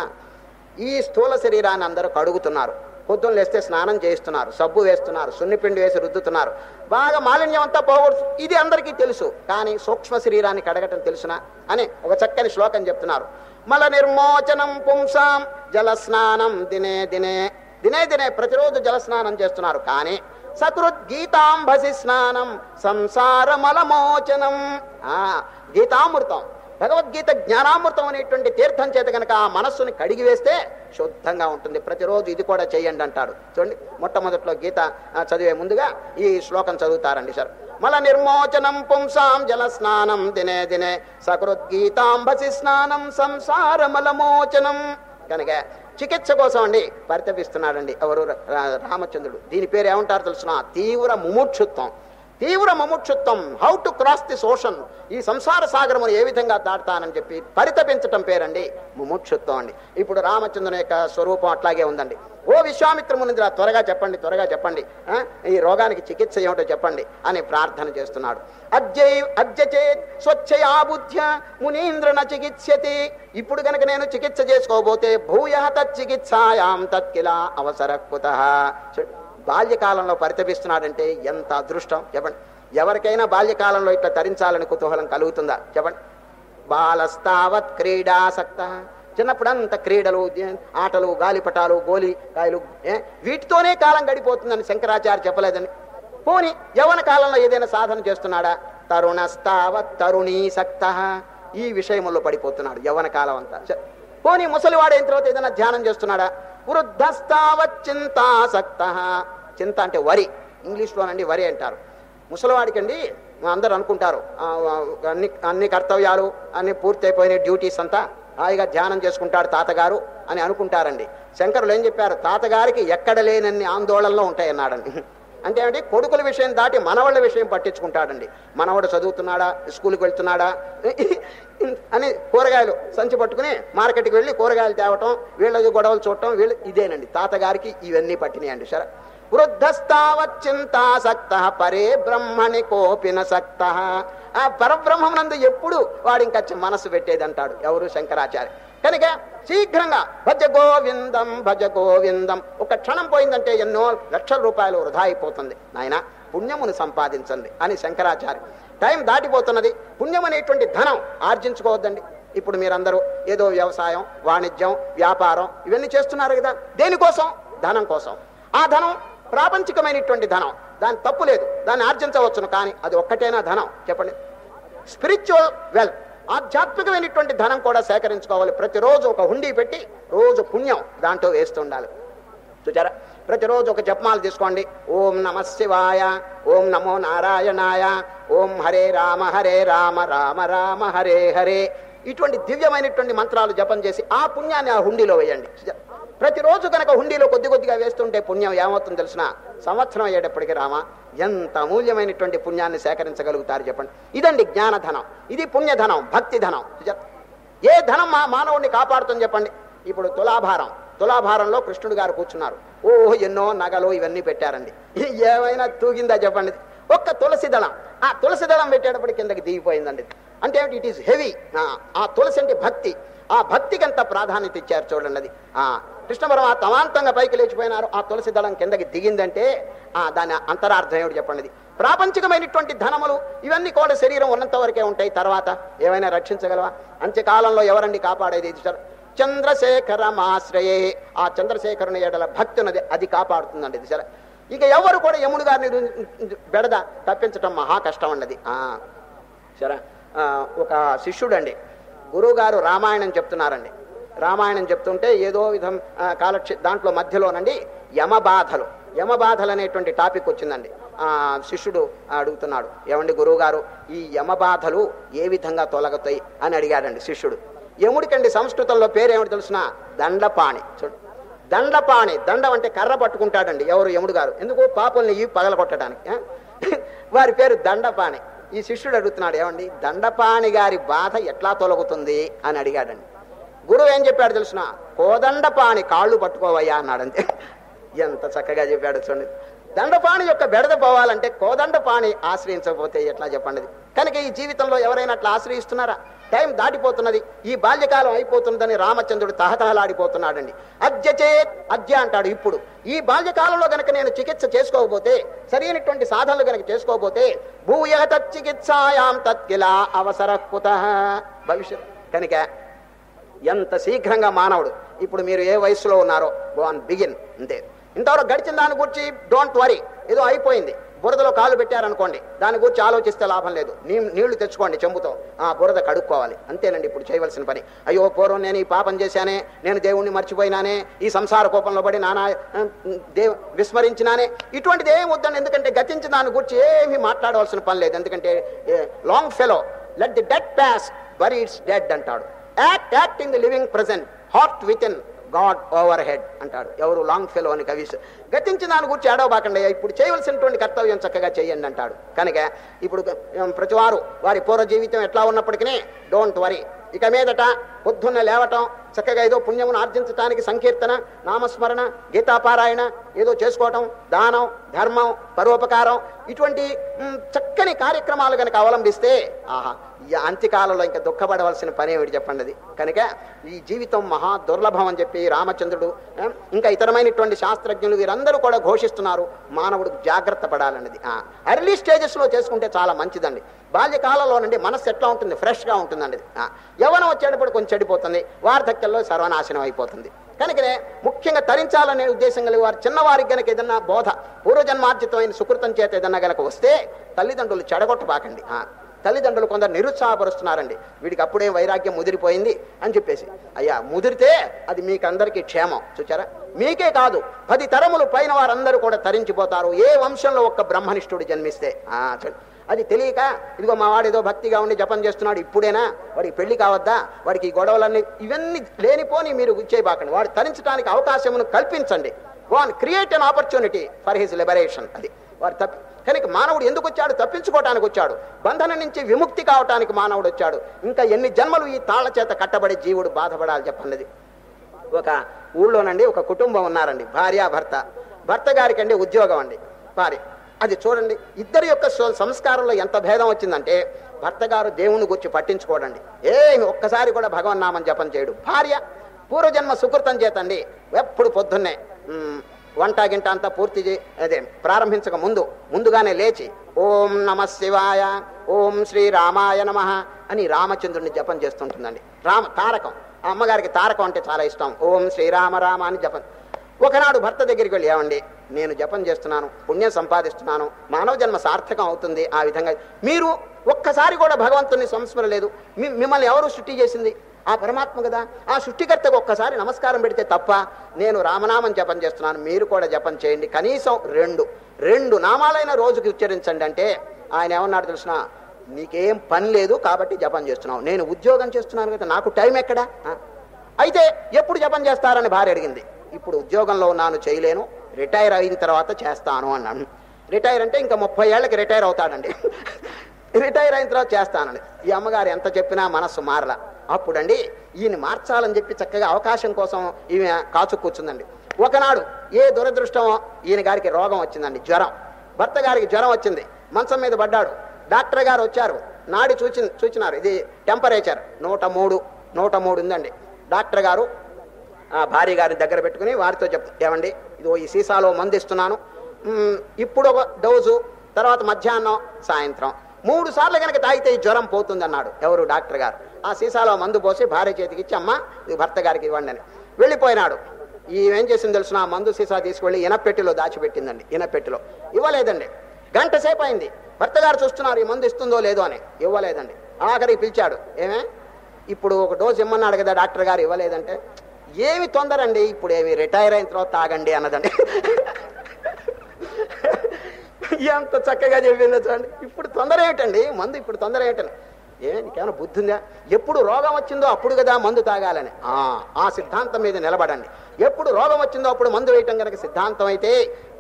ఈ స్థూల శరీరాన్ని అందరూ కడుగుతున్నారు. పొద్దున్న లేస్తే స్నానం చేయిస్తున్నారు సబ్బు వేస్తున్నారు సున్నిపిండి వేసి రుద్దుతున్నారు. బాగా మాలిన్యం అంతా పోగొడుతు ఇది అందరికీ తెలుసు. కానీ సూక్ష్మ శరీరాన్ని కడగటం తెలుసునా అని ఒక చక్కని శ్లోకం చెప్తున్నారు. మల నిర్మోచనం పుంసాం జల స్నానం దినే దినే. దినే దినే ప్రతిరోజు జలస్నానం చేస్తున్నారు. కానీ సకృద్గీతాంబసి స్నానం సంసారమలమోచనం మలమోచనం. గీతామృతం. భగవద్గీత జ్ఞానామృతం అనేటువంటి తీర్థం చేత కనుక ఆ మనస్సుని కడిగి వేస్తే శుద్ధంగా ఉంటుంది. ప్రతిరోజు ఇది కూడా చేయండి అంటాడు. చూడండి మొట్టమొదట్లో గీత చదివే ముందుగా ఈ శ్లోకం చదువుతారండి సార్. మల నిర్మోచనం పుంసాం జల స్నానం దినే దినే సకృద్గీతాంబసి స్నానం సంసారమలమోచనం కనుక చికిత్స కోసం అండి పరితపిస్తున్నాడండి ఎవరు రామచంద్రుడు. దీని పేరు ఏమంటారు తెలుసిన? తీవ్ర ముముక్షుత్వం. తీవ్ర మముక్షుత్వం how to cross this ocean ఈ సంసార సాగరమును ఏ విధంగా దాటుతానని చెప్పి పరితపించటం పేరండి ముముక్షుత్వం అండి. ఇప్పుడు రామచంద్రుని యొక్క స్వరూపం అట్లాగే ఉందండి. ఓ విశ్వామిత్రమునింద్ర త్వరగా చెప్పండి త్వరగా చెప్పండి ఈ రోగానికి చికిత్స ఏమిటో చెప్పండి అని ప్రార్థన చేస్తున్నాడు. అద్యై అద్యచేత్ స్వచ్ఛయా బుద్ధ్య మునీంద్రన చికిత్సతి ఇప్పుడు గనక నేను చికిత్స చేసుకోబోతే భూయ తత్ చికిత్సాయాం తత్కిలా అవసర కుత. బాల్యకాలంలో పరితపిస్తున్నాడంటే ఎంత అదృష్టం? చెప్పండి. ఎవరికైనా బాల్యకాలంలో ఇట్లా తరించాలని కుతూహలం కలుగుతుందా? చెప్పండి. బాలస్తావత్ క్రీడాసక్త. చిన్నప్పుడంతా క్రీడలు ఆటలు గాలిపటాలు గోలికాయలు ఏ? వీటితోనే కాలం గడిపోతుందని శంకరాచార్య చెప్పలేదని పోని యవన కాలంలో ఏదైనా సాధన చేస్తున్నాడా? తరుణస్తావత్ తరుణీసక్త. ఈ విషయముల్లో పడిపోతున్నాడు యవన కాలం అంతా పోనీ పోని ముసలివాడైన తర్వాత ఏదైనా ధ్యానం చేస్తున్నాడా? వృద్ధస్తావచ్చింతాసక్త చింత అంటే వరి. ఇంగ్లీష్లోనండి వరి అంటారు. ముసలివాడికండి అందరు అనుకుంటారు అన్ని అన్ని కర్తవ్యాలు అన్ని పూర్తయిపోయిన డ్యూటీస్ అంతా హాయిగా ధ్యానం చేసుకుంటాడు తాతగారు అని అనుకుంటారండి. శంకరులు ఏం చెప్పారు తాతగారికి ఎక్కడ లేనన్ని ఆందోళనలో ఉంటాయన్నాడండి. అంటే ఏమిటి? కొడుకుల విషయం దాటి మనవాళ్ళ విషయం పట్టించుకుంటాడండి. మనవాడు చదువుతున్నాడా? స్కూల్కి వెళ్తున్నాడా? అని కూరగాయలు సంచి పట్టుకుని మార్కెట్కి వెళ్ళి కూరగాయలు తేవటం వీళ్ళది గొడవలు చూడటం వీళ్ళు ఇదేనండి. తాతగారికి ఇవన్నీ పట్టినాయండి. సరే. వృద్ధస్థావచ్చింతాసక్త పరే బ్రహ్మణి కోపిన సక్త. ఆ పరబ్రహ్మనందు ఎప్పుడు వాడు ఇంకా మనసు పెట్టేది అంటాడు ఎవరు? శంకరాచార్య. కనుక శీఘ్రంగా భజ గోవిందం భజ గోవిందం. ఒక క్షణం పోయిందంటే ఎన్నో లక్షల రూపాయలు వృధా అయిపోతుంది. నాయన పుణ్యమును సంపాదించండి అని శంకరాచార్య టైం దాటిపోతున్నది. పుణ్యం అనేటువంటి ధనం ఆర్జించుకోవద్దండి. ఇప్పుడు మీరందరూ ఏదో వ్యవసాయం వాణిజ్యం వ్యాపారం ఇవన్నీ చేస్తున్నారు కదా. దేనికోసం? ధనం కోసం. ఆ ధనం ప్రాపంచికమైనటువంటి ధనం. దాని తప్పు లేదు. దాన్ని ఆర్జించవచ్చును. కానీ అది ఒక్కటేనా ధనం. చెప్పండి. Spiritual wealth. ఆధ్యాత్మికమైనటువంటి ధనం కూడా సేకరించుకోవాలి. ప్రతిరోజు ఒక హుండీ పెట్టి రోజు పుణ్యం దాంట్లో వేస్తుండాలి. చూచారా? ప్రతిరోజు ఒక జపమాలు తీసుకోండి. ఓం నమ శివాయ ఓం నమో నారాయణాయ ఓం హరే రామ హరే రామ రామ రామ హరే హరే. ఇటువంటి దివ్యమైనటువంటి మంత్రాలు జపం చేసి ఆ పుణ్యాన్ని ఆ హుండీలో వేయండి. ప్రతిరోజు కనుక హుండీలో కొద్ది కొద్దిగా వేస్తుంటే పుణ్యం ఏమవుతుందో తెలిసిన? సంవత్సరం అయ్యేటప్పటికి రామ ఎంత అమూల్యమైనటువంటి పుణ్యాన్ని సేకరించగలుగుతారు చెప్పండి. ఇదండి జ్ఞానధనం. ఇది పుణ్యధనం భక్తి ధనం ఏ ధనం మా మానవుడిని కాపాడుతుంది చెప్పండి? ఇప్పుడు తులాభారం. తులాభారంలో కృష్ణుడు గారు కూర్చున్నారు. ఓహో ఎన్నో నగలు ఇవన్నీ పెట్టారండి. ఏమైనా తూగిందా చెప్పండి? ఒక్క తులసి దళం. ఆ తులసి దళం పెట్టేటప్పుడు కిందకి దిగిపోయిందండి. అంటే ఇట్ ఈస్ హెవీ ఆ తులసి అంటే భక్తి. ఆ భక్తికి ఎంత ప్రాధాన్యత ఇచ్చారు చూడండి అది. ఆ కృష్ణ పరమాత్మ అమాంతంగా పైకి లేచిపోయినారు. ఆ తులసి దళం కిందకి దిగిందంటే ఆ దాని అంతరార్థం ఏమిటి చెప్పండి ప్రాపంచికమైనటువంటి ధనములు ఇవన్నీ కూడా శరీరం ఉన్నంత వరకే ఉంటాయి. తర్వాత ఏమైనా రక్షించగలవా? అంత్యకాలంలో ఎవరండి కాపాడేది ఇది సార్? చంద్రశేఖరమాశ్రయే. ఆ చంద్రశేఖరుని ఎడల భక్తి ఉన్నది అది కాపాడుతుందండి ఇది సరే. ఇక ఎవరు కూడా యముడు గారిని బెడద తప్పించటం మహా కష్టం అన్నది ఆ, సరే. ఒక శిష్యుడు అండి గురువుగారు రామాయణం చెప్తున్నారండి. రామాయణం చెప్తుంటే ఏదో విధం కాలక్షే దాంట్లో మధ్యలోనండి యమబాధలు. యమబాధలు అనేటువంటి టాపిక్ వచ్చిందండి. శిష్యుడు అడుగుతున్నాడు ఏమండి గురువుగారు ఈ యమబాధలు ఏ విధంగా తొలగుతాయి? అని అడిగాడండి శిష్యుడు. యముడికండి సంస్కృతంలో పేరేమిటి తెలిసిన? దండపాణి. చూడు. దండపాణి దండం అంటే కర్ర పట్టుకుంటాడండి ఎవరు యముడు గారు ఎందుకు? పాపల్ని పగల పగలగొట్టడానికి వారి పేరు దండపాణి. ఈ శిష్యుడు అడుగుతున్నాడు ఏమండి? దండపాణి గారి బాధ ఎట్లా తొలగుతుంది? అని అడిగాడండి. గురువు ఏం చెప్పాడు తెలుసిన? కోదండపాణి కాళ్ళు పట్టుకోవయ్యా అన్నాడంతే. ఎంత చక్కగా చెప్పాడు చూడండి. దండపాణి యొక్క బెడద పోవాలంటే కోదండపాణి ఆశ్రయించకపోతే ఎట్లా చెప్పండి కనుక ఈ జీవితంలో ఎవరైనా అట్లా ఆశ్రయిస్తున్నారా? టైం దాటిపోతున్నది ఈ బాల్యకాలం అయిపోతున్నదని రామచంద్రుడు తహతహలాడిపోతున్నాడండి. అద్యచే అద్య అంటాడు ఇప్పుడు. ఈ బాల్యకాలంలో గనక నేను చికిత్స చేసుకోకపోతే సరైనటువంటి సాధనలు గనక చేసుకోకపోతే భూయ తత్ చికిత్సాయాం తత్కిలా అవసర కుత. భవిష్యత్. కనుక ఎంత శీఘ్రంగా మానవుడు. ఇప్పుడు మీరు ఏ వయసులో ఉన్నారో గో బిగిన్ అంతే. ఇంతవరకు గడిచిన దాని గురించి డోంట్ వరీ ఏదో అయిపోయింది. బురదలో కాలు పెట్టారనుకోండి దాని గురించి ఆలోచిస్తే లాభం లేదు. నీ నీళ్ళు తెచ్చుకోండి చెంబుతో. ఆ బురద కడుక్కోవాలి. అంతేనండి ఇప్పుడు చేయవలసిన పని. అయ్యో పూర్వం నేను ఈ పాపం చేశానే నేను దేవుణ్ణి మర్చిపోయినానే ఈ సంసార కోపంలో పడి నానా ఆ, దేవ్ విస్మరించినానే. ఇటువంటిది ఏం వద్దండి. ఎందుకంటే గతించిన దాని గురించి ఏమీ మాట్లాడవలసిన పని లేదు. ఎందుకంటే Longfellow let the dead past bury its dead అంటాడు. Act act in the living present heart within God overhead అంటాడు. ఎవరు లాంగ్ ఫెలో అని కవిస్ గతించిన దాని గురించి ఏడవబాకండి ఇప్పుడు చేయవలసినటువంటి కర్తవ్యం చక్కగా చేయండి అంటాడు. కనుక ఇప్పుడు ప్రతివారు వారి పూర్వ జీవితం ఎట్లా ఉన్నప్పటికీ డోంట్ వరీ ఇక మీదట పొద్దున్న లేవటం చక్కగా ఏదో పుణ్యమును ఆర్జించడానికి సంకీర్తన నామస్మరణ గీతాపారాయణ ఏదో చేసుకోవటం దానం ధర్మం పరోపకారం ఇటువంటి చక్కని కార్యక్రమాలు కనుక అవలంబిస్తే ఆహా ఈ అంత్యకాలంలో ఇంకా దుఃఖపడవలసిన పని ఏమిటి చెప్పండి అది? కనుక ఈ జీవితం మహా దుర్లభం అని చెప్పి రామచంద్రుడు ఇంకా ఇతరమైనటువంటి శాస్త్రజ్ఞులు వీరందరూ కూడా ఘోషిస్తున్నారు మానవుడు జాగ్రత్త పడాలన్నది. ఎర్లీ స్టేజెస్లో చేసుకుంటే చాలా మంచిదండి. బాల్యకాలంలో నుండి మనస్సు ఎట్లా ఉంటుంది? ఫ్రెష్గా ఉంటుందండి యవనం వచ్చేటప్పుడు కొంచెం చెడిపోతుంది వార్ధక్యంలో సర్వనాశనం అయిపోతుంది. కనుకనే ముఖ్యంగా తరించాలనే ఉద్దేశం కలిగి వారు చిన్నవారికి గనక ఏదన్నా బోధ పూర్వజన్మార్జితమైన సుకృతం చేత ఏదన్నా గనక వస్తే తల్లిదండ్రులు చెడగొట్టబాకండి. తల్లిదండ్రులు కొందరు నిరుత్సాహపరుస్తున్నారండి. వీడికి అప్పుడే వైరాగ్యం ముదిరిపోయింది అని చెప్పేసి. అయ్యా ముదిరితే అది మీకందరికీ క్షేమం. చూచారా? మీకే కాదు పది తరములు పైన వారందరూ కూడా తరించిపోతారు. ఏ వంశంలో ఒక్క బ్రహ్మనిష్ఠుడు జన్మిస్తే? ఆ, అది తెలియక ఇదిగో మా వాడు ఏదో భక్తిగా ఉండి జపం చేస్తున్నాడు ఇప్పుడేనా? వాడికి పెళ్ళి కావద్దా? వాడికి ఈ గొడవలన్నీ ఇవన్నీ లేనిపోని మీరు చేయబాకండి. వాడు తరించడానికి అవకాశమును కల్పించండి. One create an opportunity for his liberation అది. వారు తప్పి కనుక మానవుడు ఎందుకు వచ్చాడు? తప్పించుకోవటానికి వచ్చాడు. బంధన నుంచి విముక్తి కావటానికి మానవుడు వచ్చాడు. ఇంకా ఎన్ని జన్మలు ఈ తాళ్ళ చేత కట్టబడి జీవుడు బాధపడాలి చెప్పన్నది. ఒక ఊళ్ళోనండి ఒక కుటుంబం ఉన్నారండి భార్య భర్త. భర్త గారికి అండి ఉద్యోగం అండి భార్య. అది చూడండి ఇద్దరి యొక్క సంస్కారంలో ఎంత భేదం వచ్చిందంటే భర్త గారు దేవుని గురించి పట్టించుకోడండి. ఏమి ఒక్కసారి కూడా భగవన్నామని జపం చేయడు. భార్య పూర్వజన్మ సుకృతం చేతండి ఎప్పుడు పొద్దున్నే. వంట గింట అంతా పూర్తి అదే ప్రారంభించక ముందు ముందుగానే లేచి ఓం నమ శివాయ ఓం శ్రీ రామాయ నమ అని రామచంద్రుని జపం చేస్తుంటుందండి. రామ తారకం. ఆ అమ్మగారికి తారకం అంటే చాలా ఇష్టం. ఓం శ్రీరామ రామ అని జపం. ఒకనాడు భర్త దగ్గరికి వెళ్ళి ఏమండి నేను జపం చేస్తున్నాను పుణ్యం సంపాదిస్తున్నాను మానవ జన్మ సార్థకం అవుతుంది ఆ విధంగా. మీరు ఒక్కసారి కూడా భగవంతుని సంస్మరలేదు. మిమ్మల్ని ఎవరు సృష్టి చేసింది? ఆ పరమాత్మ కదా. ఆ సృష్టికర్తకు ఒక్కసారి నమస్కారం పెడితే తప్ప నేను రామనామం జపం చేస్తున్నాను మీరు కూడా జపం చేయండి. కనీసం రెండు రెండు నామాలైన రోజుకి ఉచ్చరించండి అంటే ఆయన ఏమన్నాడు తెలిసిన? నీకేం పని లేదు కాబట్టి జపం చేస్తున్నావు. నేను ఉద్యోగం చేస్తున్నాను కదా నాకు టైం ఎక్కడా? అయితే ఎప్పుడు జపం చేస్తారని భార్య అడిగింది. ఇప్పుడు ఉద్యోగంలో ఉన్నాను చేయలేను. రిటైర్ అయిన తర్వాత చేస్తాను అన్నాను రిటైర్ అంటే ఇంకా ముప్పై ఏళ్ళకి రిటైర్ అవుతాడండి. రిటైర్ అయిన తర్వాత చేస్తానండి ఈ అమ్మగారు ఎంత చెప్పినా మనస్సు మారలా. అప్పుడండి ఈయన మార్చాలని చెప్పి చక్కగా అవకాశం కోసం ఈమె కాచు కూర్చుందండి. ఒకనాడు ఏ దురదృష్టమో ఈయన గారికి రోగం వచ్చిందండి జ్వరం. భర్త గారికి జ్వరం వచ్చింది మంచం మీద పడ్డాడు. డాక్టర్ గారు వచ్చారు నాడి చూచి చూచినారు. ఇది టెంపరేచర్ నూట మూడు నూట మూడు ఉందండి. డాక్టర్ గారు భార్య గారిని దగ్గర పెట్టుకుని వారితో చెప్ ఏమండి ఇదో ఈ సీసాలో మందు ఇస్తున్నాను ఇప్పుడు ఒక డోజు తర్వాత మధ్యాహ్నం సాయంత్రం. మూడు సార్లు కనుక తాగితే ఈ జ్వరం పోతుంది అన్నాడు ఎవరు డాక్టర్ గారు? ఆ సీసాలో మందు పోసి భార్య చేతికి ఇచ్చి అమ్మ ఇది భర్త గారికి ఇవ్వండి అని. వెళ్ళిపోయినాడు. ఈమెం చేసింది తెలుసిన? ఆ మందు సీసా తీసుకువెళ్ళి ఇనపెట్టిలో దాచిపెట్టిందండి ఇనపెట్టిలో. ఇవ్వలేదండి. గంట సేపు అయింది. భర్త గారు చూస్తున్నారు ఈ మందు ఇస్తుందో లేదో అని. ఇవ్వలేదండి. ఆఖరికి పిలిచాడు. ఏమే? ఇప్పుడు ఒక డోసు ఇమ్మన్నాడు కదా డాక్టర్ గారు ఇవ్వలేదంటే? ఏమి తొందర అండి ఇప్పుడు ఏమి రిటైర్ అయిన తర్వాత తాగండి అన్నదండి. ఎంత చక్కగా చెప్పిందో చూడండి. ఇప్పుడు తొందర ఏమిటండి మందు ఇప్పుడు తొందర ఏమిటండి ఏ నీకేమైనా బుద్ధి ఉందా? ఎప్పుడు రోగం వచ్చిందో అప్పుడు కదా మందు తాగాలని. ఆ, ఆ సిద్ధాంతం మీద నిలబడండి. ఎప్పుడు రోగం వచ్చిందో అప్పుడు మందు వేయటం కనుక సిద్ధాంతం అయితే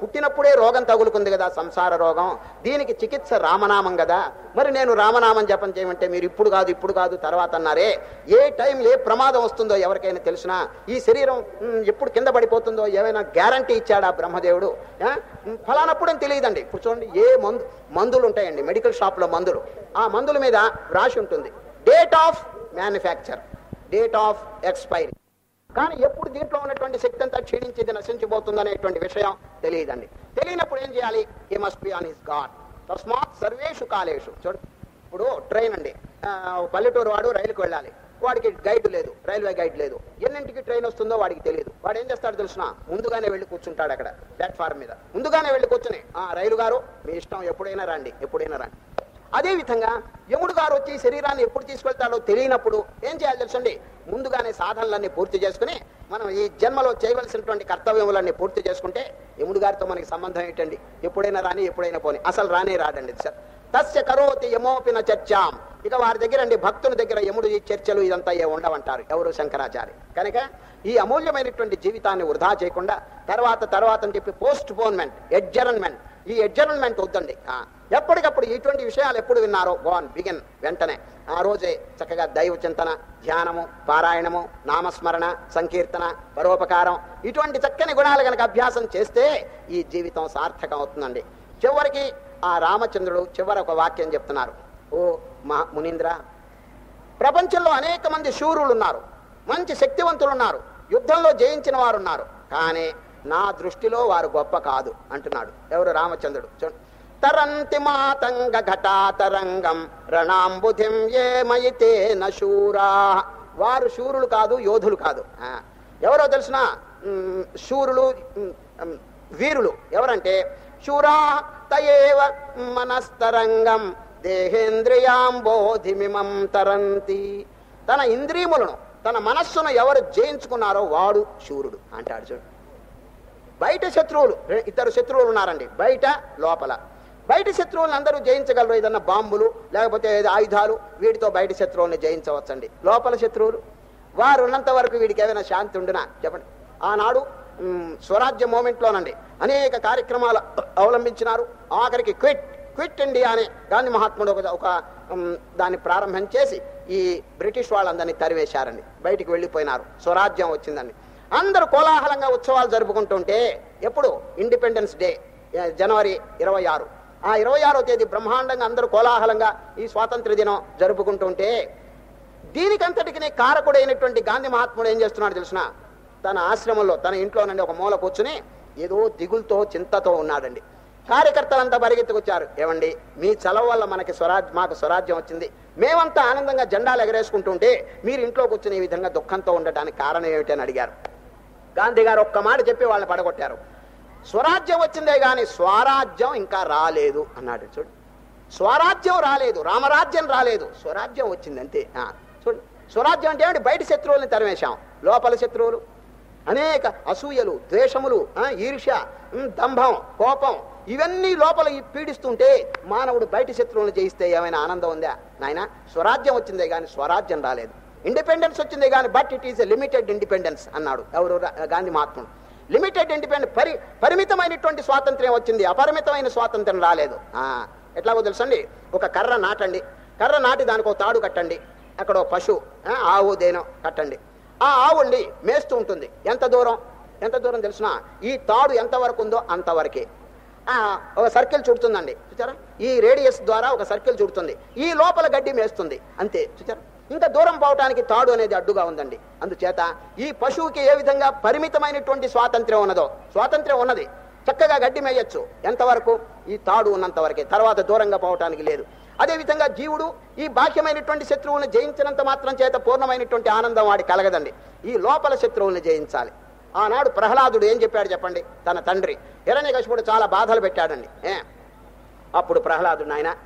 పుట్టినప్పుడే రోగం తగులుకుంది కదా సంసార రోగం. దీనికి చికిత్స రామనామం కదా. మరి నేను రామనామం జపం చేయమంటే మీరు ఇప్పుడు కాదు ఇప్పుడు కాదు తర్వాత అన్నారే. ఏ టైం ఏ ప్రమాదం వస్తుందో ఎవరికైనా తెలిసినా ఈ శరీరం ఎప్పుడు కింద పడిపోతుందో ఏమైనా గ్యారంటీ ఇచ్చాడా బ్రహ్మదేవుడు? ఆ? ఫలానప్పుడు అని తెలియదండి. ఇప్పుడు చూడండి ఏ మందు మందులు ఉంటాయండి మెడికల్ షాప్లో మందులు. ఆ మందుల మీద రాసి ఉంటుంది. Date of manufacture date of expiry కానీ ఎప్పుడు దీంట్లో ఉన్నటువంటి శక్తి అంతా క్షీణించింది నశించిపోతుంది అనేటువంటి విషయం తెలియదండి. తెలియనప్పుడు ఏం చేయాలి? He must be on his God తస్మాత్ సర్వేషు కాలేషు. చూడు ఇప్పుడు ట్రైన్ అండి. పల్లెటూరు వాడు రైలుకు వెళ్ళాలి. వాడికి గైడ్ లేదు రైల్వే గైడ్ లేదు. ఎన్నింటికి ట్రైన్ వస్తుందో వాడికి తెలియదు. వాడు ఏం చేస్తాడు తెలిసిన? ముందుగానే వెళ్ళి కూర్చుంటాడు అక్కడ ప్లాట్ఫామ్ మీద. ముందుగానే వెళ్ళి కూర్చుని ఆ రైలు గారు మీ ఇష్టం ఎప్పుడైనా రండి ఎప్పుడైనా రండి. అదే విధంగా యముడు గారు వచ్చి శరీరాన్ని ఎప్పుడు తీసుకెళ్తాడో తెలియనప్పుడు ఏం చేయాలి తెలుసండి? ముందుగానే సాధనలన్నీ పూర్తి చేసుకుని మనం ఈ జన్మలో చేయవలసినటువంటి కర్తవ్యములన్నీ పూర్తి చేసుకుంటే యముడు గారితో మనకి సంబంధం ఏంటండి? ఎప్పుడైనా రాని ఎప్పుడైనా పోని. అసలు రానే రాడండి సార్. తస్య కరోతి యమోపిన చర్చాం. ఇక వారి దగ్గర అండి భక్తుల దగ్గర యముడు ఈ చర్చలు ఇదంతా ఏ ఉండవంటారు? ఎవరు శంకరాచార్య కనుక ఈ అమూల్యమైనటువంటి జీవితాన్ని వృధా చేయకుండా తర్వాత తర్వాత అని చెప్పి పోస్ట్ పోన్మెంట్ ఎడ్జరన్మెంట్ ఈ అడ్జర్న్మెంట్ వద్దండి. ఎప్పటికప్పుడు ఇటువంటి విషయాలు ఎప్పుడు విన్నారో గోన్ బిగిన్ వెంటనే. ఆ రోజే చక్కగా దైవ చింతన ధ్యానము పారాయణము నామస్మరణ సంకీర్తన పరోపకారం ఇటువంటి చక్కని గుణాలు కనుక అభ్యాసం చేస్తే ఈ జీవితం సార్థకం అవుతుందండి. చివరికి ఆ రామచంద్రుడు చివరి ఒక వాక్యం చెప్తున్నారు. ఓ మహా మునీంద్ర ప్రపంచంలో అనేక మంది శూరులు ఉన్నారు. మంచి శక్తివంతులు ఉన్నారు. యుద్ధంలో జయించిన వారు ఉన్నారు. కానీ నా దృష్టిలో వారు గొప్ప కాదు అంటున్నాడు. ఎవరు? రామచంద్రుడు. చూడండి. తరంతి మాతంగ ఘటాతరంగం రణాంబుధిం ఏమయితే నూరా వారు శూరులు కాదు యోధులు కాదు. ఎవరో తెలిసిన? శూరులు వీరులు. ఎవరంటే? శూరా తయేవ మనస్తరంగం దేహేంద్రియాంబోధిమిమం తరంతి. తన ఇంద్రియములను తన మనస్సును ఎవరు జయించుకున్నారో వాడు శూరుడు అంటాడు. చూడు బయట శత్రువులు ఇద్దరు శత్రువులు ఉన్నారండి. బయట లోపల. బయట శత్రువులను అందరూ జయించగలరు. ఏదన్నా బాంబులు లేకపోతే ఏదో ఆయుధాలు వీటితో బయట శత్రువుల్ని జయించవచ్చండి. లోపల శత్రువులు. వారు ఉన్నంత వరకు వీడికి ఏమైనా శాంతి ఉండినా? చెప్పండి. ఆనాడు స్వరాజ్య మూమెంట్లోనండి అనేక కార్యక్రమాలు అవలంబించినారు. ఆఖరికి క్విట్ క్విట్ ఇండియా అనే గాంధీ మహాత్ముడు ఒక ఒక దాన్ని ప్రారంభం చేసి ఈ బ్రిటిష్ వాళ్ళందరినీ తరివేశారండి. బయటికి వెళ్ళిపోయినారు. స్వరాజ్యం వచ్చిందండి. అందరూ కోలాహలంగా ఉత్సవాలు జరుపుకుంటుంటే ఎప్పుడు? ఇండిపెండెన్స్ డే జనవరి ఇరవై ఆరు. ఆ ఇరవై ఆరో తేదీ బ్రహ్మాండంగా అందరూ కోలాహలంగా ఈ స్వాతంత్ర దినం జరుపుకుంటుంటే దీనికంతటికి కారకుడైనటువంటి గాంధీ మహాత్ముడు ఏం చేస్తున్నాడు తెలిసిన? తన ఆశ్రమంలో తన ఇంట్లో నుండి ఒక మూల కూర్చుని ఏదో దిగులతో చింతతో ఉన్నాడండి. కార్యకర్తలంతా పరిగెత్తుకొచ్చారు. ఏమండి మీ చలవ వల్ల మనకి స్వరాజ్ మాకు స్వరాజ్యం వచ్చింది. మేమంతా ఆనందంగా జెండాలు ఎగరేసుకుంటుంటే మీరు ఇంట్లో కూర్చుని ఈ విధంగా దుఃఖంతో ఉండటానికి కారణం ఏమిటని అడిగారు. గాంధీ గారు ఒక్క మాట చెప్పి వాళ్ళు పడగొట్టారు. స్వరాజ్యం వచ్చిందే గాని స్వరాజ్యం ఇంకా రాలేదు అన్నాడు. చూడు. స్వరాజ్యం రాలేదు. రామరాజ్యం రాలేదు. స్వరాజ్యం వచ్చింది అంతే ఆ, స్వరాజ్యం అంటే ఏమిటి? బయట శత్రువుల్ని తరిమేశాం. లోపల శత్రువులు అనేక అసూయలు ద్వేషములు ఈర్ష దంభం కోపం ఇవన్నీ లోపల పీడిస్తుంటే మానవుడు బయట శత్రువులను జయిస్తే ఏమైనా ఆనందం ఉందా? నాయన స్వరాజ్యం వచ్చిందే గాని స్వరాజ్యం రాలేదు. ఇండిపెండెన్స్ వచ్చింది కానీ but it is a limited independence అన్నాడు. ఎవరు? గాంధీ మహాత్ముడు. లిమిటెడ్ ఇండిపెండెంట్ పరి పరిమితమైనటువంటి స్వాతంత్ర్యం వచ్చింది. అపరిమితమైన స్వాతంత్ర్యం రాలేదు. ఎట్లాగో తెలుసండి? ఒక కర్ర నాటండి. కర్ర నాటి దానికి ఒక తాడు కట్టండి. అక్కడ ఒక పశువు ఆవు దేనో కట్టండి. ఆ ఆవుండి మేస్తూ ఉంటుంది. ఎంత దూరం? ఎంత దూరం తెలిసిన? ఈ తాడు ఎంతవరకు ఉందో అంతవరకే ఒక సర్కిల్ చుడుతుందండి. చూచారా ఈ రేడియస్ ద్వారా ఒక సర్కిల్ చుడుతుంది. ఈ లోపల గడ్డి మేస్తుంది. అంతే. చూచారా ఇంత దూరం పోవటానికి తాడు అనేది అడ్డుగా ఉందండి. అందుచేత ఈ పశువుకి ఏ విధంగా పరిమితమైనటువంటి స్వాతంత్ర్యం ఉన్నదో స్వాతంత్ర్యం ఉన్నది. చక్కగా గడ్డి మేయచ్చు. ఎంతవరకు? ఈ తాడు ఉన్నంత వరకే. తర్వాత దూరంగా పోవటానికి లేదు. అదే విధంగా జీవుడు ఈ బాహ్యమైనటువంటి శత్రువులను జయించినంత మాత్రం చేత పూర్ణమైనటువంటి ఆనందం వాడి కలగదండి. ఈ లోపల శత్రువుల్ని జయించాలి. ఆనాడు ప్రహ్లాదుడు ఏం చెప్పాడు చెప్పండి? తన తండ్రి. హిరణ్యకశిపుడు చాలా బాధలు పెట్టాడండి. ఏ? అప్పుడు ప్రహ్లాదుడు నాయన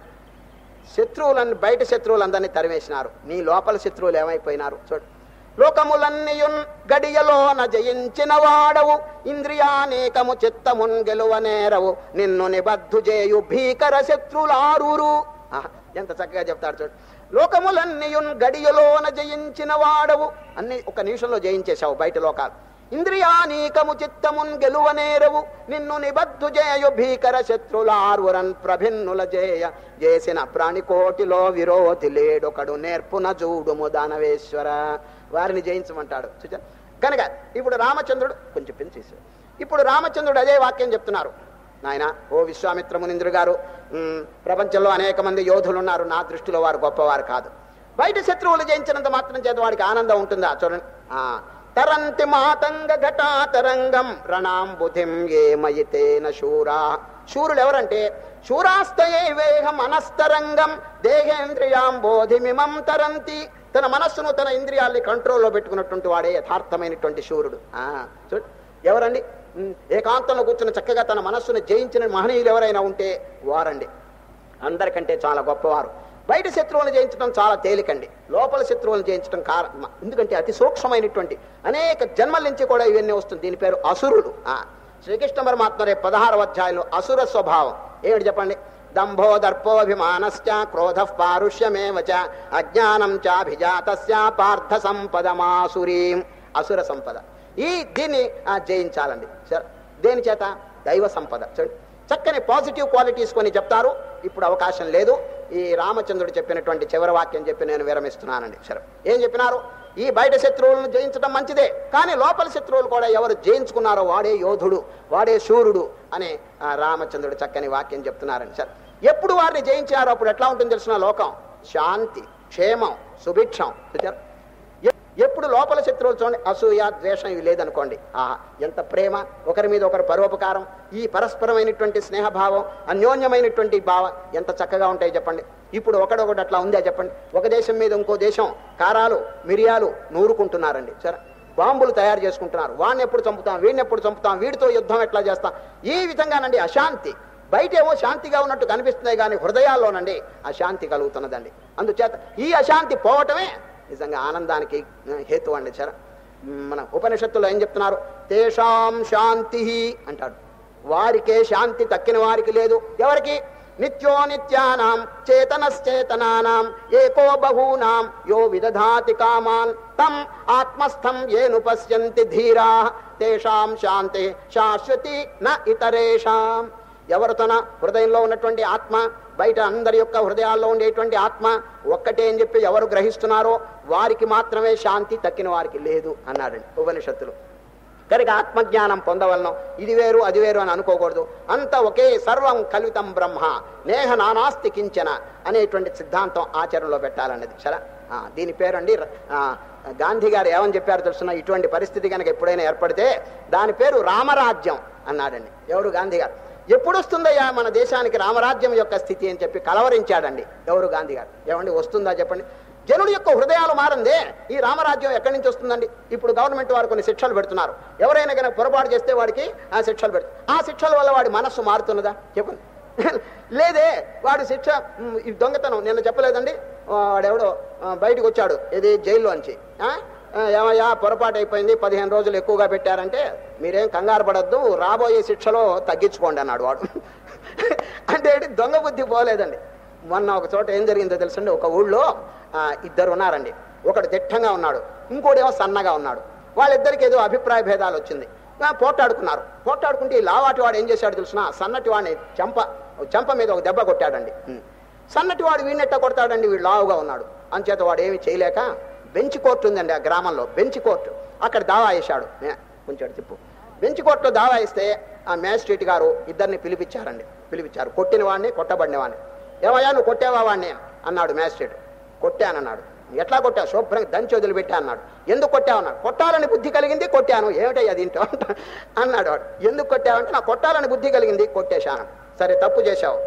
శత్రువులను బయట శత్రువులందరినీ తరివేసినారు. నీ లోపల శత్రువులు ఏమైపోయినారు చూడు. లోకములన్నీయున్ గడియలోన జయించిన వాడవు ఇంద్రియానేకము చిత్తమున్ గెలువనేరవు నిన్ను నిబద్ధు చేయు భీకర శత్రులారూరు. ఆహా, ఎంత చక్కగా చెప్తాడు చూడు. లోకములన్నీయున్ గడియలోన జయించిన వాడవు. అన్ని ఒక నిమిషంలో జయించేశావు బయట లోకాలు. ఇంద్రియానీకము చిత్తమున్ గెలువనేరవు నిన్ను నిబద్ధు చేయు భీకర శత్రులార్వరన్ ప్రభిన్నుల జేయ. చేసిన ప్రాణికోటిలో విరోధి లేడొకడు నేర్పున చూడుము దానవేశ్వర. వారిని జయించమంటాడు. చూచా. కనుక ఇప్పుడు రామచంద్రుడు కొంచెం పెంచేశాడు ఇప్పుడు రామచంద్రుడు అదే వాక్యం చెప్తున్నారు. నాయన ఓ విశ్వామిత్రమునింద్రు గారు ప్రపంచంలో అనేక మంది యోధులు ఉన్నారు నా దృష్టిలో వారు గొప్పవారు కాదు. బయట శత్రువులు జయించినంత మాత్రం చేత వాడికి ఆనందం ఉంటుందా? చూడండి. తరంతి మాతంగ ఘటాతరంగం రణాంబుధిం మయితేన శూరా. శూరులు ఎవరంటే? శూరాస్తయే వేహం మనస్తరంగం దేహేంద్రియాంబోధిమిమం తరంతి. తన మనస్సును తన ఇంద్రియాల్ని కంట్రోల్లో పెట్టుకున్నటువంటి వాడే యథార్థమైనటువంటి శూరుడు. ఆ, చూడు ఎవరండి? ఏకాంతంలో కూర్చుని చక్కగా తన మనస్సును జయించిన మహనీయులు ఎవరైనా ఉంటే వారండి. అందరికంటే చాలా గొప్పవారు. బయట శత్రువులను జయించడం చాలా తేలికండి. లోపల శత్రువులను జయించడం కారణం ఎందుకంటే అతి సూక్ష్మమైనటువంటి అనేక జన్మల నుంచి కూడా ఇవన్నీ వస్తుంది. దీని పేరు అసురుడు. శ్రీకృష్ణ పరమాత్మ రేపు పదహారవ అధ్యాయంలో అసుర స్వభావం. ఏమిటి చెప్పండి? దంభో దర్పోభిమానశ్చ క్రోధ పారుష్యమేవ చ అజ్ఞానం చాభిజాత పార్థ సంపదమాసురీం. అసుర సంపద. ఈ దీన్ని జయించాలండి. సరే దేని చేత? దైవ సంపద. చూడండి. చక్కని పాజిటివ్ క్వాలిటీస్ కొన్ని చెప్తారు. ఇప్పుడు అవకాశం లేదు. ఈ రామచంద్రుడు చెప్పినటువంటి చివరి వాక్యం చెప్పి నేను విరమిస్తున్నానండి. సరే. ఏం చెప్పినారు? ఈ బయట శత్రువులను జయించడం మంచిదే కానీ లోపల శత్రువులు కూడా ఎవరు జయించుకున్నారో వాడే యోధుడు వాడే శూరుడు అని రామచంద్రుడు చక్కని వాక్యం చెప్తున్నారండి. సార్. ఎప్పుడు వారిని జయించారో అప్పుడు ఎట్లా ఉంటుంది తెలిసిన లోకం? శాంతి క్షేమం సుభిక్షం. చూచారు ఎప్పుడు లోపల శత్రువులు చూడండి అసూయ ద్వేషం ఇవి లేదనుకోండి. ఆహా ఎంత ప్రేమ. ఒకరి మీద ఒకరు పరోపకారం. ఈ పరస్పరమైనటువంటి స్నేహభావం అన్యోన్యమైనటువంటి భావం ఎంత చక్కగా ఉంటాయి చెప్పండి. ఇప్పుడు ఒకడొకటి అట్లా ఉందా చెప్పండి. ఒక దేశం మీద ఇంకో దేశం కారాలు మిరియాలు నూరుకుంటున్నారండి. సరే బాంబులు తయారు చేసుకుంటున్నారు. వాడిని ఎప్పుడు చంపుతాం వీడిని ఎప్పుడు చంపుతాం వీడితో యుద్ధం ఎట్లా చేస్తాం? ఈ విధంగానండి అశాంతి. బయట ఏమో శాంతిగా ఉన్నట్టు కనిపిస్తున్నాయి కానీ హృదయాల్లోనండి అశాంతి కలుగుతున్నదండి. అందుచేత ఈ అశాంతి పోవటమే నిజంగా ఆనందానికి హేతు అండి సరే మన ఉపనిషత్తులో ఏం చెప్తున్నారు? తేషాం శాంతి అంటాడు వారికే శాంతి తక్కిన వారికి లేదు. ఎవరికి? నిత్యో నిత్యానాం చేతనశ్చేతనానాం ఏకో బహూనాం యో విదధాతి కామాన్ తం ఆత్మస్థం ఏను పశ్యంతి ధీరా. తేషాం శాంతి శాశ్వతి న ఇతరేషాం. ఎవరు తన హృదయంలో ఉన్నటువంటి ఆత్మ? బయట అందరి యొక్క హృదయాల్లో ఉండేటువంటి ఆత్మ ఒక్కటే అని చెప్పి ఎవరు గ్రహిస్తున్నారో వారికి మాత్రమే శాంతి తక్కిన వారికి లేదు అన్నాడండి ఉపనిషత్తులు. కనుక ఆత్మజ్ఞానం పొందవలను ఇది వేరు అది వేరు అని అనుకోకూడదు. అంత ఒకే సర్వం కలుతం బ్రహ్మ నేహ నానాస్తి కించన అనేటువంటి సిద్ధాంతం ఆచరణలో పెట్టాలన్నది. చాలా దీని పేరండి ఆ, గాంధీ గారు ఏమని చెప్పారు తెలుసున్న ఇటువంటి పరిస్థితి కనుక ఎప్పుడైనా ఏర్పడితే దాని పేరు రామరాజ్యం అన్నాడండి. ఎవరు గాంధీ గారు? ఎప్పుడు వస్తుందయ్యా మన దేశానికి రామరాజ్యం యొక్క స్థితి అని చెప్పి కలవరించాడండి. ఎవరు గాంధీ గారు? ఏమండి వస్తుందా చెప్పండి? జనుడి యొక్క హృదయాలు మారందే. ఈ రామరాజ్యం ఎక్కడి నుంచి వస్తుందండి? ఇప్పుడు గవర్నమెంట్ వారు కొన్ని శిక్షలు పెడుతున్నారు. ఎవరైనా కనుక పొరపాటు చేస్తే వాడికి ఆ శిక్షలు పెడుతుంది ఆ శిక్షల వల్ల వాడి మనస్సు మారుతున్నదా? చెప్పండి. లేదే వాడు శిక్ష ఈ దొంగతనం నిన్న చెప్పలేదండి? వాడెవడో బయటకు వచ్చాడు ఇది జైల్లోంచి అని ఏమయ్యా పొరపాటు అయిపోయింది పదిహేను రోజులు ఎక్కువగా పెట్టారంటే మీరేం కంగారు పడద్దు రాబోయే శిక్షలో తగ్గించుకోండి అన్నాడు వాడు. అంటే దొంగ బుద్ధి పోలేదండి. మొన్న ఒక చోట ఏం జరిగిందో తెలుసండి ఒక ఊళ్ళో ఇద్దరు ఉన్నారండి. ఒకడు దిట్టంగా ఉన్నాడు ఇంకోడేమో సన్నగా ఉన్నాడు. వాళ్ళిద్దరికి ఏదో అభిప్రాయ భేదాలు వచ్చింది. ఆ, పోట్లాడుకున్నారు. పోట్లాడుకుంటే ఈ లావాటి వాడు ఏం చేశాడు తెలుసిన? సన్నటి వాడిని చెంప చెంప మీద ఒక దెబ్బ కొట్టాడండి. సన్నటి వాడు వీడినెట్ట కొడతాడండి వీడు లావుగా ఉన్నాడు. అంచేత వాడు ఏమి చేయలేక బెంచ్ కోర్టు ఉందండి ఆ గ్రామంలో బెంచ్ కోర్టు. అక్కడ దావా వేశాడు. కొంచెం చెప్పు తిప్పు. బెంచ్ కోర్టులో దావా ఇస్తే ఆ మ్యాజిస్ట్రేట్ గారు ఇద్దరిని పిలిపించారండి. పిలిపించారు. కొట్టిన వాడిని కొట్టబడిన వాడిని. ఏమయ్యా నువ్వు కొట్టావా వాడిని? అన్నాడు మ్యాజిస్ట్రేట్. కొట్టానన్నాడు ఎట్లా కొట్టావు? శుభ్రంగా దంచి వదిలిపెట్టా అన్నాడు. ఎందుకు కొట్టావన్నాడు కొట్టాలని బుద్ధి కలిగింది కొట్టాను. ఏమిటయ్యా దీంట్లో అన్నాడు వాడు. ఎందుకు కొట్టావంటే నా కొట్టాలని బుద్ధి కలిగింది కొట్టేశాను. సరే తప్పు చేశావు.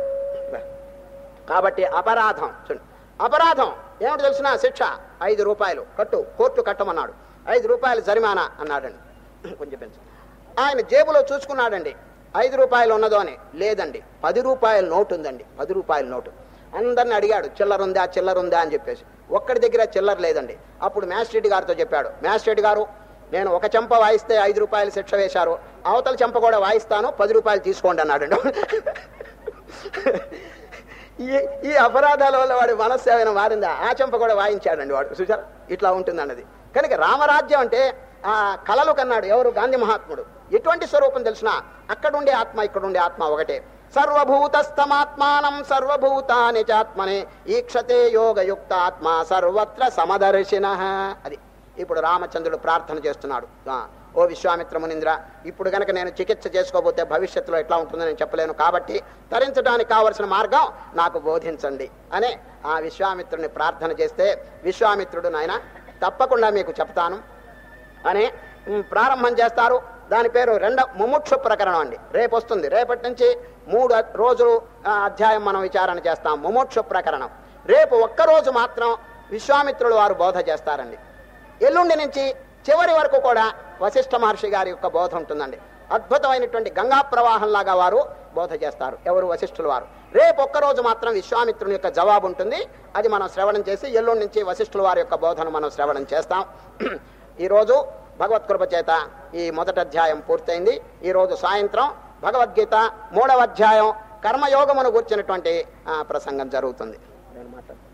కాబట్టి అపరాధం. చూడండి అపరాధం. ఏమిటి తెలిసిన? శిక్ష. ఐదు రూపాయలు. కట్టు. కోర్టు కట్టమన్నాడు. ఐదు రూపాయలు జరిమానా అన్నాడండి. కొంచెం పెంచు. ఆయన జేబులో చూసుకున్నాడండి. ఐదు రూపాయలు ఉన్నదో అని. లేదండి. పది రూపాయల నోటు ఉందండి. పది రూపాయల నోటు. అందరిని అడిగాడు. చిల్లర ఉందా? చిల్లర ఉందా? అని చెప్పేసి. ఒక్కడి దగ్గర చిల్లర లేదండి. అప్పుడు మ్యాజిస్ట్రేట్ గారితో చెప్పాడు. మ్యాజిస్ట్రేట్ గారు నేను ఒక చెంప వాయిస్తే ఐదు రూపాయలు శిక్ష వేశారు. అవతల చెంప కూడా వాయిస్తాను. పది రూపాయలు తీసుకోండి అన్నాడండి. ఈ ఈ అపరాధాల వల్ల వాడి మనస్సు ఏమైనా మారిందా? ఆ చెంప కూడా వాయించాడండి వాడు. చూసారా ఇట్లా ఉంటుంది అన్నది కనుక రామరాజ్యం అంటే ఆ కలలు కన్నాడు ఎవరు? గాంధీ మహాత్ముడు. ఎటువంటి స్వరూపం తెలిసిన అక్కడుండే ఆత్మ ఇక్కడుండే ఆత్మ ఒకటే. సర్వభూతస్థమాత్మానం సర్వభూతాని చాత్మనే ఈక్షతే యోగయుక్త ఆత్మ సర్వత్ర సమదర్శిన. అది ఇప్పుడు రామచంద్రుడు ప్రార్థన చేస్తున్నాడు. ఓ విశ్వామిత్రమునింద్ర ఇప్పుడు కనుక నేను చికిత్స చేసుకోబోతే భవిష్యత్తులో ఎట్లా ఉంటుందో నేను చెప్పలేను కాబట్టి తరించడానికి కావలసిన మార్గం నాకు బోధించండి అనే ఆ విశ్వామిత్రుని ప్రార్థన చేస్తే విశ్వామిత్రుడు నాయన తప్పకుండా మీకు చెప్తాను అని ప్రారంభం చేస్తారు. దాని పేరు రెండవ ముముక్షు ప్రకరణం అండి. రేపు వస్తుంది. రేపటి నుంచి మూడు రోజులు అధ్యాయం మనం విచారణ చేస్తాం. ముముక్షు ప్రకరణం. రేపు ఒక్క రోజు మాత్రం విశ్వామిత్రులు వారు బోధ చేస్తారండి. ఎల్లుండి నుంచి చివరి వరకు కూడా వశిష్ఠ మహర్షి గారి యొక్క బోధ ఉంటుందండి. అద్భుతమైనటువంటి గంగా ప్రవాహంలాగా వారు బోధ చేస్తారు. ఎవరు వశిష్ఠులు వారు. రేపు ఒక్కరోజు మాత్రం విశ్వామిత్రుని యొక్క జవాబు ఉంటుంది. అది మనం శ్రవణం చేసి ఎల్లుండి నుంచి వశిష్ఠుల వారి యొక్క బోధను మనం శ్రవణం చేస్తాం. ఈరోజు భగవత్ కృప చేత ఈ మొదటి అధ్యాయం పూర్తయింది. ఈరోజు సాయంత్రం భగవద్గీత మూడవ అధ్యాయం కర్మయోగమును కూర్చున్నటువంటి ప్రసంగం జరుగుతుంది. నేను మాట్లాడుతున్నాను